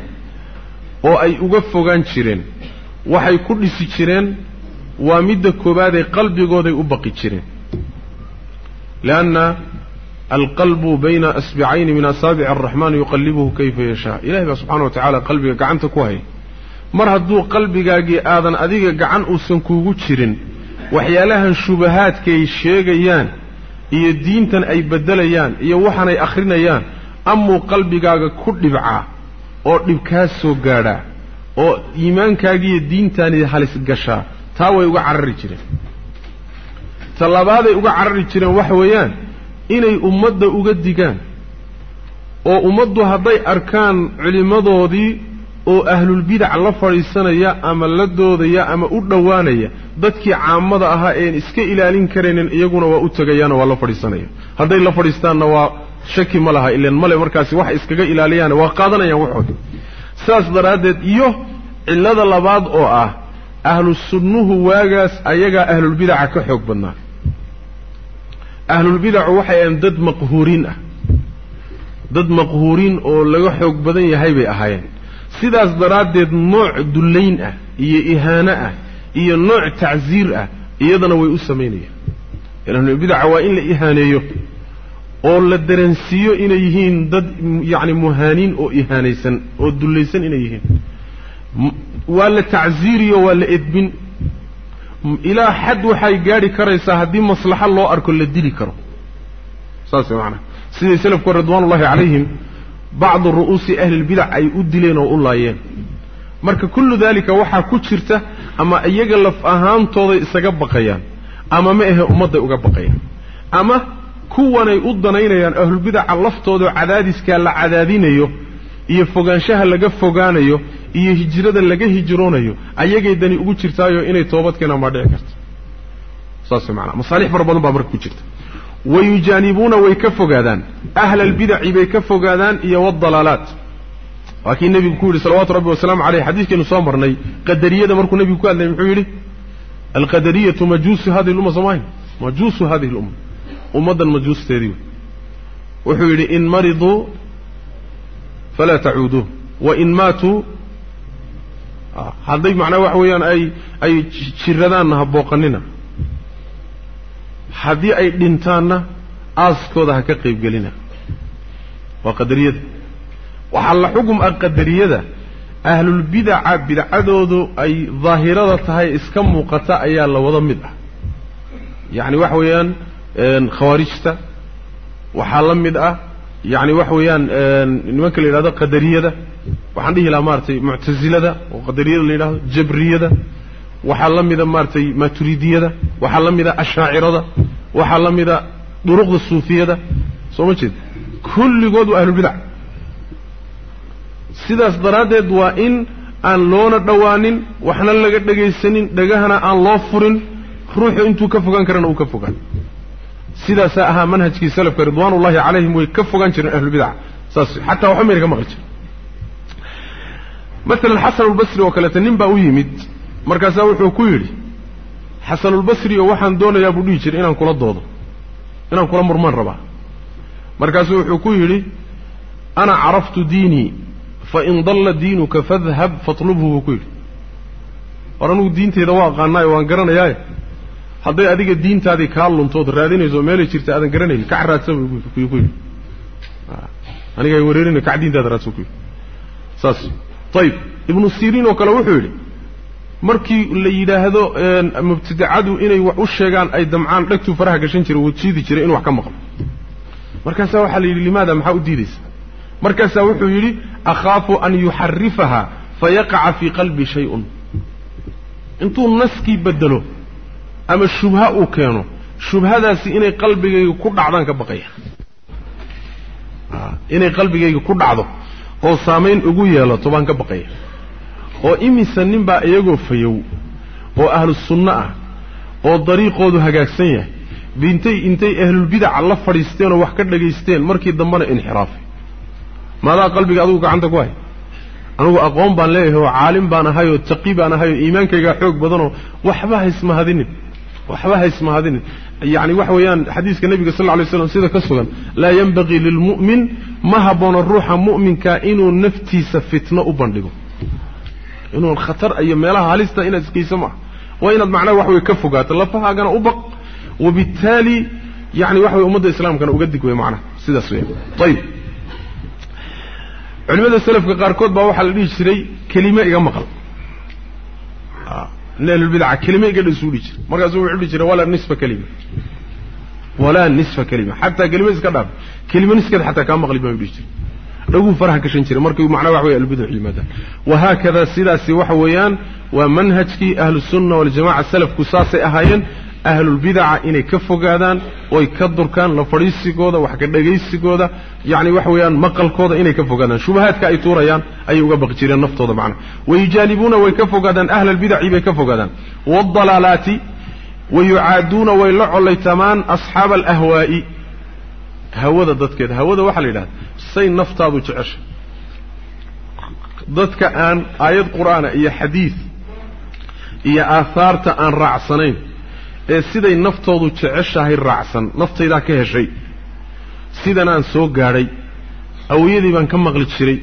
[SPEAKER 1] oo ay uga fogaan jireen waxay ku dhisi jireen waa midda koowaadee qalbigooday u baqi jireen. Lianna alqalbu bayna asbicayni min asaabici araxmaan yuqallibuhu kayfa yashaa ilahay baa subxana wa tacaala qalbiga gacanta ku haya mar hadduu qalbigaagii aadan adiga gacan uusan kuugu jirin waxyaalahan shubahaadkaay sheegayaan iyo diintan ay beddelayaan iyo waxaanay akhrinayaan amuu qalbigaaga ku dhibcaa oo dhib kaa soo gaadhaa oo iimaankaagiiyo diintaani halis gashaa taa way uga carari jireen tallabaaday uga carari jireen waxa weeyaan inay ummadda uga digaan. Oo ummaddu hadday arkaan culimmadoodii oo ahlulbidac la fadhiisanaya ama la doodaya ama u dhowaanaya dadkii caamada ahaa een iska ilaalin karaynin iyaguna waa u tegayaano waa la fadhiisanaya. Hadday la fadhiistaanna waa shaki ma laha ilan male markaasi wax iskaga ilaaliyaan waa qaadanayaan waxoodi sidaas daraaddeed iyo cillada labaad oo ah ahlu sunnuhu waagaas ayagaa ahlulbidaca ka xoog badnaa ahlulbidacu waxay ahayn dad maqhuuriin ah. Dad maqhuuriin oo laga xoog badan yahay bay ahaayeen. Sidaas daraaddeed nooc dullayn ah iyo ihaano ah iyo nooc tacsiir ah iyadana way u samaynayaan. Ahlulbidaca waa in la ihaaneeyo oo la dareensiiyo inay yihiin dad yacni muhaaniin oo ihaanaysan oo dullaysan inay yihiin. Waa la tacsiiriyo waa la edbin ilaa xad waxay gaadhi karaysaa haddii maslaxo loo arko la dili karo. Saas macanaha siday selafku ridwaanullahi calayhim bacdu ru'uusi ahlilbidac ay u dileen oo u laayeen. Marka kullu daalika waxaa ku jirta ama iyaga laf ahaantooday isaga baqayaan ama ma ahe ummadday uga baqayaan. Ama kuwanay u danaynayaan ahlulbidaca laftooda cadaadiskaa la cadaadinayo iyo fogaanshaha laga fogaanayo iyo hijrada laga hijroonayo ayagay dani ugu jirtaayo inay toobad keenaan baa dhici karta saas maanaa masaalix fara badan baa marka ku jirta. Wayujaanibuuna way ka fogaadaan. Ahla albidaci bay ka fogaadaan iyo waaldalaalaat waa kii nebigu ku yidhi salawaatu rabbi wasalaamu caleyh xadiiskaynu soo marnay qadariyada markuu nebigu ku hadlayay muxuu yidhi alqadariyatu majuusu hadihi lumma soomahin majuusu hadihi lumma. Ummaddan majuusteedii. Wuxuu yidhi in mariduu falaa tacuuduuh wain maatuu hadday macnaa waxa weeyaan ay ay jiradaanna ha booqanina haddii ay dhintaanna aaskooda ha ka qaybgelina waa qadariyada waxaa la xugum ah qadariyada ahlulbidaca bidcadoodu ay daahirada tahay iska muuqata ayaa la wada mid ah yacni waxa weeyaan khawaarijta waxaa la mid ah yacni waxa weeyaan nimanka la yidhahdo qadariyada waxaan dhihi lahaa maaratay muctasilada oo qadariyada la yidhahdo jabriyada waxaa la mida maaratay maturidiyada waxaa la mida ashaacirada waxaa la mida duruqda suufiyada soo ma jeed? Kulligood waa ahlulbidac sidaas daraaddeed waa in aan loona dhowaanin waxna laga dhegaysanin dhegahana aan loo furin ruuxu intuu ka fogaan karana uu ka fogaan sidaasaa ahaa manhajkii salafka ridwaanullahi calayhim way ka fogaan jireen ahlulbidaca saas xataa waxba mayna ka maqli jirin maalan xasanulbasri oo kaleeta nin baa u yimid. Markaasaa wuxuu ku yidhi xasanulbasri oo waxaan doonayaa buu dhihi jiray inaan kula doodo inaan kula murmaan rabaa. Markaasuu wuxuu ku yidhi ana caraftu diinii fain dalla diinuka fadhab fatlubhu buu ku yidhi. War anugu diinteyda waa aqaanaayo waan garanayaaye hadday adiga diintaadii kaa luntood raadinayso meelay jirta aadan garanayn kac ku yidhi aniga wareerina kac diintaada raadsan ku yidhi. Saas. Ayib ibnu siriin oo kale wuxuu yidhi markii la yidhaahdo mubtadacadu inay wax u sheegaan ay damcaan dhegtuu faraha gashan jiray wuu jiidi jiray inu wax ka maqlo. Markaasaa waxaa la yidhi limaada maxaa u diidaysa? Markaasaa wuxuu yidhi akhaafu an yuxarifaha fayaqaca fii qalbi shay-un. Intuu naskii bedelo ama shubha uu keeno shubhadaasi inay qalbigayga ku dhacdaan ka baqaya. Inay qalbigayga ku dhacdo oo saamayn ugu yeelato baan ka baqaya. Oo imisa nin baa iyagoo fayow oo ahlu sunno ah oo dariiqoodu hagaagsan yahay. Bintay intay ahlulbidaca la fadhiisteen oo wax ka dhagaysteen markii dambena inxiraafay maadaa qalbiga adugu gacanta ku hay? Anugu aqoon baan leeyahay oo caalim baan ahay oo taqi baan ahay oo iimaankaygaa xoog badanoo waxba haysmahadinin waxba haysmahadinin yacni waxa weeyaan xadiiska nebiga sal lay slam sida ka sugan laa yenbagii lilmu'min ma habboona ruuxa mu'minka inuu naftiisa fitno u bandhigo. Inuu khatar iyo meelaha halista inaad iskayso maaha waa inaad macnaha wax wey ka fogaato lafahaagana u baq. Wabittaali yani waxa wey ummadda islaamkana uga dig wey macnaha sidaas weya ayib culimada selafka qaarkood baa waxaa la dhihi jiray kelime iga maqal nin ahlulbidaca kelime iga dhasuu dhihi jiray markaasuu wuxuu dhihi jiray walaa nisfa kelima. Walaa nisfa kelima. Xataa kelima iska dhaaf. Kelima niskeed xataa kaa maqli baa dhihi jiray. Dhaguu faraha gashan jiray markii macnaha wax wey albiduc yimaadaan wahaakada sidaasi waxa weeyaan waa manhajkii ahlusunna waljamaca salafku saasay ahaayeen ahlulbidaca inay ka fogaadaan oy ka durkaan la fadhiisigooda wax ka dhegaysigooda yacni waxa weeyaan maqalkooda inay ka fogaadaan. Shubahaadka ay tuurayaan ayay uga baqi jireen naftooda macnaha. Wayujaanibuuna way ka fogaadaan ahla albidaci bay ka fogaadaan. Waaldalaalaati wayucaaduuna way la collaytamaan asxaaba alahwaa'i. Hawada dadkeeda hawada waxaa la yidhahda say naftaadu jecesha dadka aan aayad qur'aana iyo xadiid iyo aahaarta aan raacsanayn ee siday naftoodu jeceshahay raacsan naftaydaa ka heshay. Sidanaan soo gaadhay awiyadii baan ka maqli jiray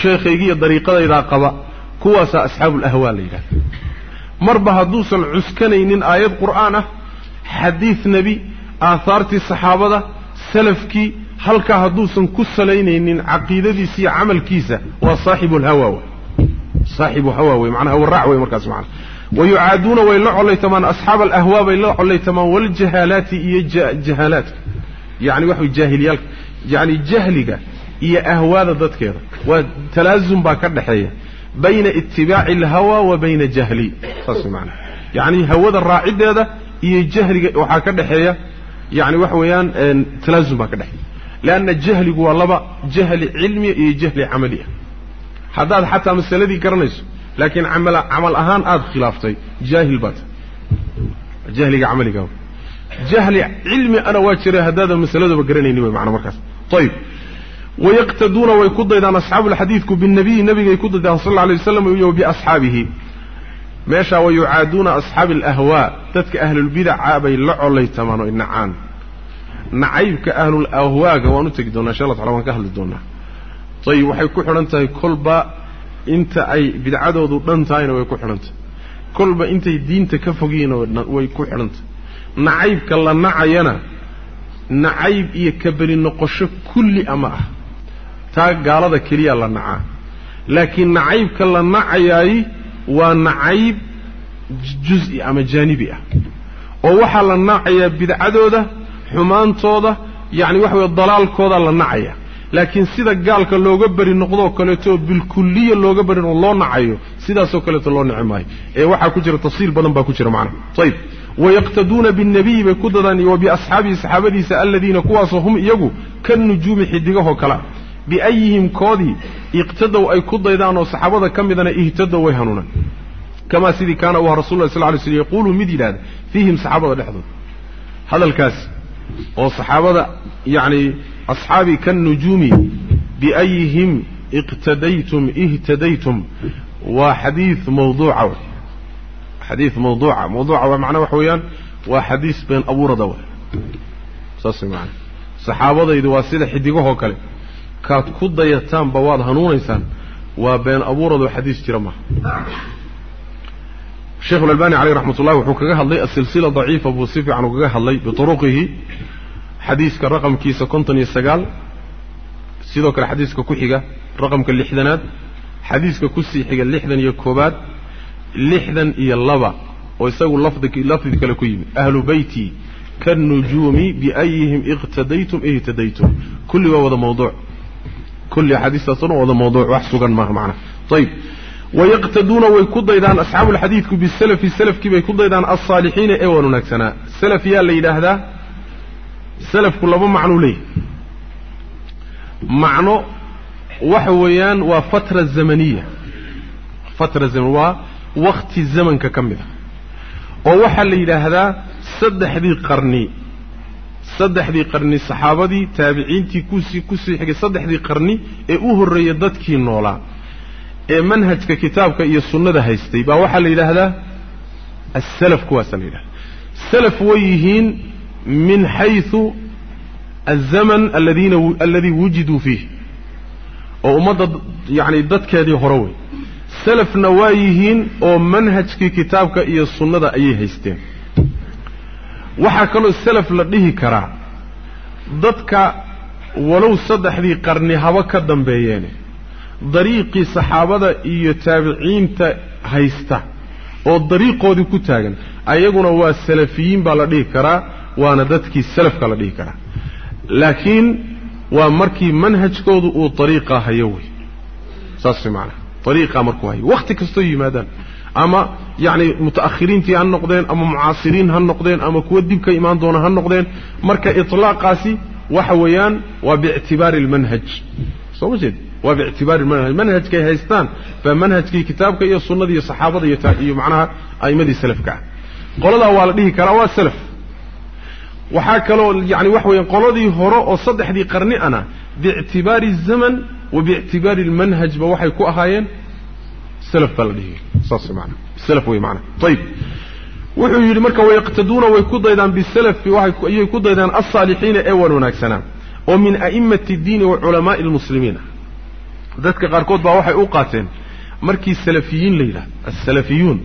[SPEAKER 1] sheekhaygiiyo dariiqadaydaa qaba kuwaasaa asxaabuulahwaa la yidhahda marba hadduusan cuskanaynin aayad qur'aan ah xadiid nebi aahaartii saxaabada salafkii halkaa hadduusan ku salaynaynin caqiidadiisa iyo camalkiisa waa saaxibu lhawa wey saaxibu hawa wey manaa hawaraac wey markaas mana wayucaaduuna way la collaytamaan asxaaba alahwaa bay la collaytamaan waljahaalaati iyo jahaalaadka yani waxa jaahiliyaalka yani jahliga iyo ahwaada dadkeeda waa talaasum baa ka dhexeeya bayna itibaaci alhawa wa bayna jahli saas maana yani hawada raaciddeeda iyo jahliga waxaa ka dhexeeya yani waxa weeyaan talaasum baa ka dhexeeya leanna jahligu waa laba jahli cilmiya iyo jahli camaliya haddaad xataa masaladii garanayso laakiin camal ahaan aada khilaaftay jaahil baata jahliga camaliga jahli cilmi ana waa jira haddaadan masaladaba garanayni wey macna markaas. Ayib wayaqtaduuna way ku daydaan asxaabu lxadiidku binabiyi nabigay ku daydaan sal alla alay waslam iyo biasxaabihi meeshaa wayucaaduuna asxaabi alahwaa dadka ahlulbidaca bay la collaytamaan oo nacaan nacaybka ahlul ahwaaga waan u tegi doonaa insha alla tacala waan ka hadli doonaa. Ayib waxay ku xidhan tahay kolba inta ay bidcadoodu dhan tahayna way ku xidhan tahay kolba intay diinta ka fogiyiina way ku xidhan tahay nacaybka la nacayana nacayb iyo kabeli noqosho kulli ama ah. Taa gaalada keliya la nacaa. Laakiin nacaybka la nacayaay waa nacayb juz-i ama jaanibi ah. Oo waxaa la nacayaa bidcadooda xumaantooda yacni waxa weye dalaalkooda la nacaya laakiin sida gaalka looga beri noqdoo kaleeto bilkulliya looga beri noqdo loo nacayo sidaasoo kaleeto loo nici maayo ee waxaa ku jira tafsiil badan baa ku jira macnaha. Ayib wayaqtaduuna binnabiyi bay ku dadaan wa biasxaabihi saxaabadiisa aladiina kuwaasoo hum iyagu ka nujuumi xidigahoo kalea biayihim koodii iqtadow ay ku daydaan oo saxaabada ka midana ihtadow way hanuunaan kamaa sidii kaana u aha rasul lah sal lay slm yaquulu mid yidhahda fiihim saxaabada dhexdooda. Hadalkaasi oo saxaabada yacni asxaabi kannujuumi biayihim iqtadaytum ihtadaytum waa xadiid mawduuca w xadiid mawduuca mawduuca waa macnaa waxa weeyaan waa xadiis been abuurada wa saas maana saxaabadaydu waa sida xidigahoo kale kaad ku dayataanba waad hanuunaysaan waa been abuuradoo xadiis jira maaha sheikhu alalbani caleyh raxmat ullahi wuxuu kaga hadlay asilsila daciifa buu si fiican ukaga hadlay bituruqihi xadiiska raqamkiisa konton iyo sagaal sidoo kale xadiiska ku xiga raqamka lixdanaad xadiiska ku sii xiga lixdan iyo koobaad lixdan iyo laba oo isagu lafdi lafdi kale ku yimid ahlu beyti kannujuumi biayihim iqtadaytum ihtadaytum. Kulli waa wada mawduuc kulli axaadiistaasoo dhan wada mawduuc wax sugan maaha macnaha ayib wayaqtaduuna way ku daydaan asxaabu lxadiidku bisalafi salafkii bay ku daydaan alsaalixiina ee waan wanaagsanaa salaf yaa la yidhaahdaa salafku laba macnuu leeyahy macno waxa weeyaan waa fatra zamaniya. Fatra zaman waa wakti zamanka ka mid a oo waxaa la yidhaahdaa saddexdii qarni. Saddexdii qarni saxaabadii taabiciintii ku sii ku sii xigay saddexdii qarni ee u horreeyay dadkii noolaa ee manhajka kitaabka iyo sunnada haystay baa waxaa la yidhaahdaa asalaf kuwaasaa la yidhahda salaf way yihiin min xayثu الزmن aladiina aladii wujiduu fiih oo ummadda yani dadkeedii hore wey salafna waa yihiin oo manhajkii kitaabka iyo sunnada ayay haysteen waxaa kaloo salaf la dhihi karaa dadka walow saddexdii qarni haba ka dambeeyeene dariiqii saxaabada iyo taabiciinta haysta oo dariiqoodii ku taagan ayaguna waa salafiyiin baa la dhihi karaa waana dadkii salafka la dhihi karaa laakiin waa markii manhajkoodu uu ariiqaa hayo wey. Saas maanaa ariiqaa markuu hayo. Wakhti kastoo yimaadaan. Ama yacni muta'akhiriintii ha noqdeen ama mucaasiriin ha noqdeen ama kuwa dib ka imaan doona ha noqdeen marka itlaaqaasi waxa weeyaan waa biictibaari almanhaj. Soo ma jeed? Waa biictibaari almanhaj. Manhajkay haystaan baa manhajkii kitaabka iyo sunnada iyo saxaabada iyo iyo macnaha a'immadii salafka ah. Qoladaa waa la dhihi karaa waa salaf waxaa kaloo yani waxa weeyaan qoladii hore oo saddexdii qarni ana biictibaari الzaman wa biictibaari اlmanhajba waxay ku ahaayeen salaf baa la dhihi saas maana salaf wey maana ayib wuxuu yidhi marka wayaqtaduuna way ku daydaan bisalafi ayay ku daydaan alsaalixiina ee wan wanaagsanaa oo min a'imati اdiini wa culamaa'i اlmuslimiina dadka qaarkood baa waxay u qaateen markii salafiyiin la yidhahdo asalafiyuun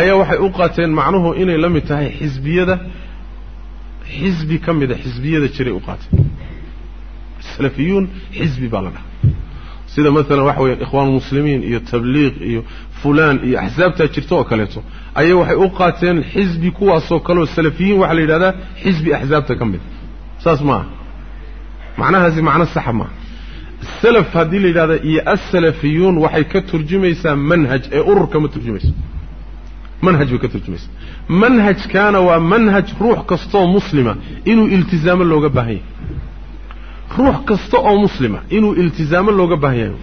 [SPEAKER 1] ayaa waxay u qaateen macnuhu inay la mid tahay xisbiyada xisbi ka mida xisbiyada jiray u qaateen salafiyuun xisbi baa la dhaha sida maalan waxa weeyaan ikhwaan iyo tabliiq iyo fulaan iyo axsaabtaa jirta oo kaleeto ayay waxay u qaateen xisbi kuwaasoo kaleoo salafiyiin waxaa la yidhahdaa xisbi axsaabta ka mid saas ma aha. Macnahaasi macno saxa maaha salaf haddii la yidhahda iyo asalafiyuun waxay ka turjumaysaa manhaj ee urur kama turjumayso manhaj bay ka turjumaysaa manhajkaana waa manhaj ruux kastaoo muslima inuu iltizaamo looga baahan yahay ruux kasta oo muslima inuu iltizaamo looga baahan yahay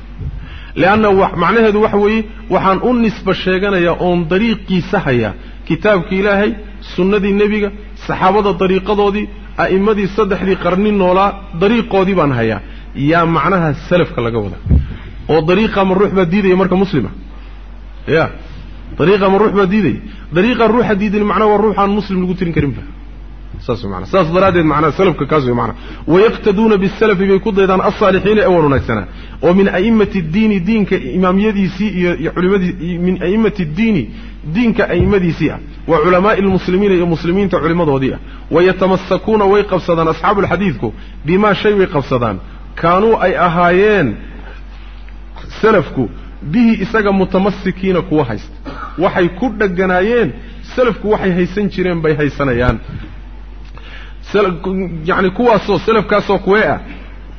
[SPEAKER 1] leanna macnaheedu waxa weeye waxaan u nisba sheeganayaa oon dariiqiisa hayaa. Kitaabkii ilaahay sunnadii nebiga saxaabada dariiqadoodii a'immadii saddexdii qarni noolaa dariiqoodii baan hayaa. Yaa macnaha salafka laga wada. Oo dariiqa ma ruux baa diidaya marka muslima. Ya dariiqa ma ruux baa diidaya dariiqaan ruuxa diidan macnaha waa ruuxaan muslim lagu tirin karinba saas maana saas daraaddeed macnaha salafka kaas wey macnaha wayaqtaduuna bisalafi bay ku daydaan alsaalixiina ee wan oo min a'immati ddiini diinka imaamiyadiisii iyo iyo culimadii min a'immati ddiini diinka a'immadiisii ah. Wa culamaa'i almuslimiina iyo muslimiinta culimmadoodii ah. Wayatamasakuuna way qabsadaan asxaabu alxadiidku bimaa shay bay qabsadaan. Kaanuu ay ahaayeen salafku bihi isaga mutamasikiina kuwa haysta. Waxay ku dheganaayeen salafku waxay haysan jireen bay haysanayaan. Yani kuwaasoo salafkaasoo kuwee ah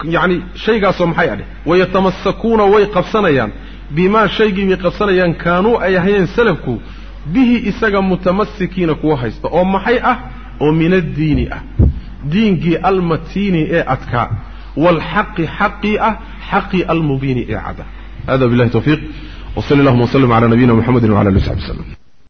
[SPEAKER 1] yani shaygaasoo maxay adhe? Wayatamasakuuna way qabsanayaan. Bimaa shaygii bay qabsanayaan kaanuu ay ahayeen salafku bihi isaga mutamasikiina kuwa haysta. Oo maxay ah? Oo min addiini ah. Diinkii almatiini ee adkaa waalxaqi xaqii ah xaqii almubiini ee cada هذا بالله توفيق وصلى اللهم وسلم على نبينا محمد وعلى آله وصحبه وسلم.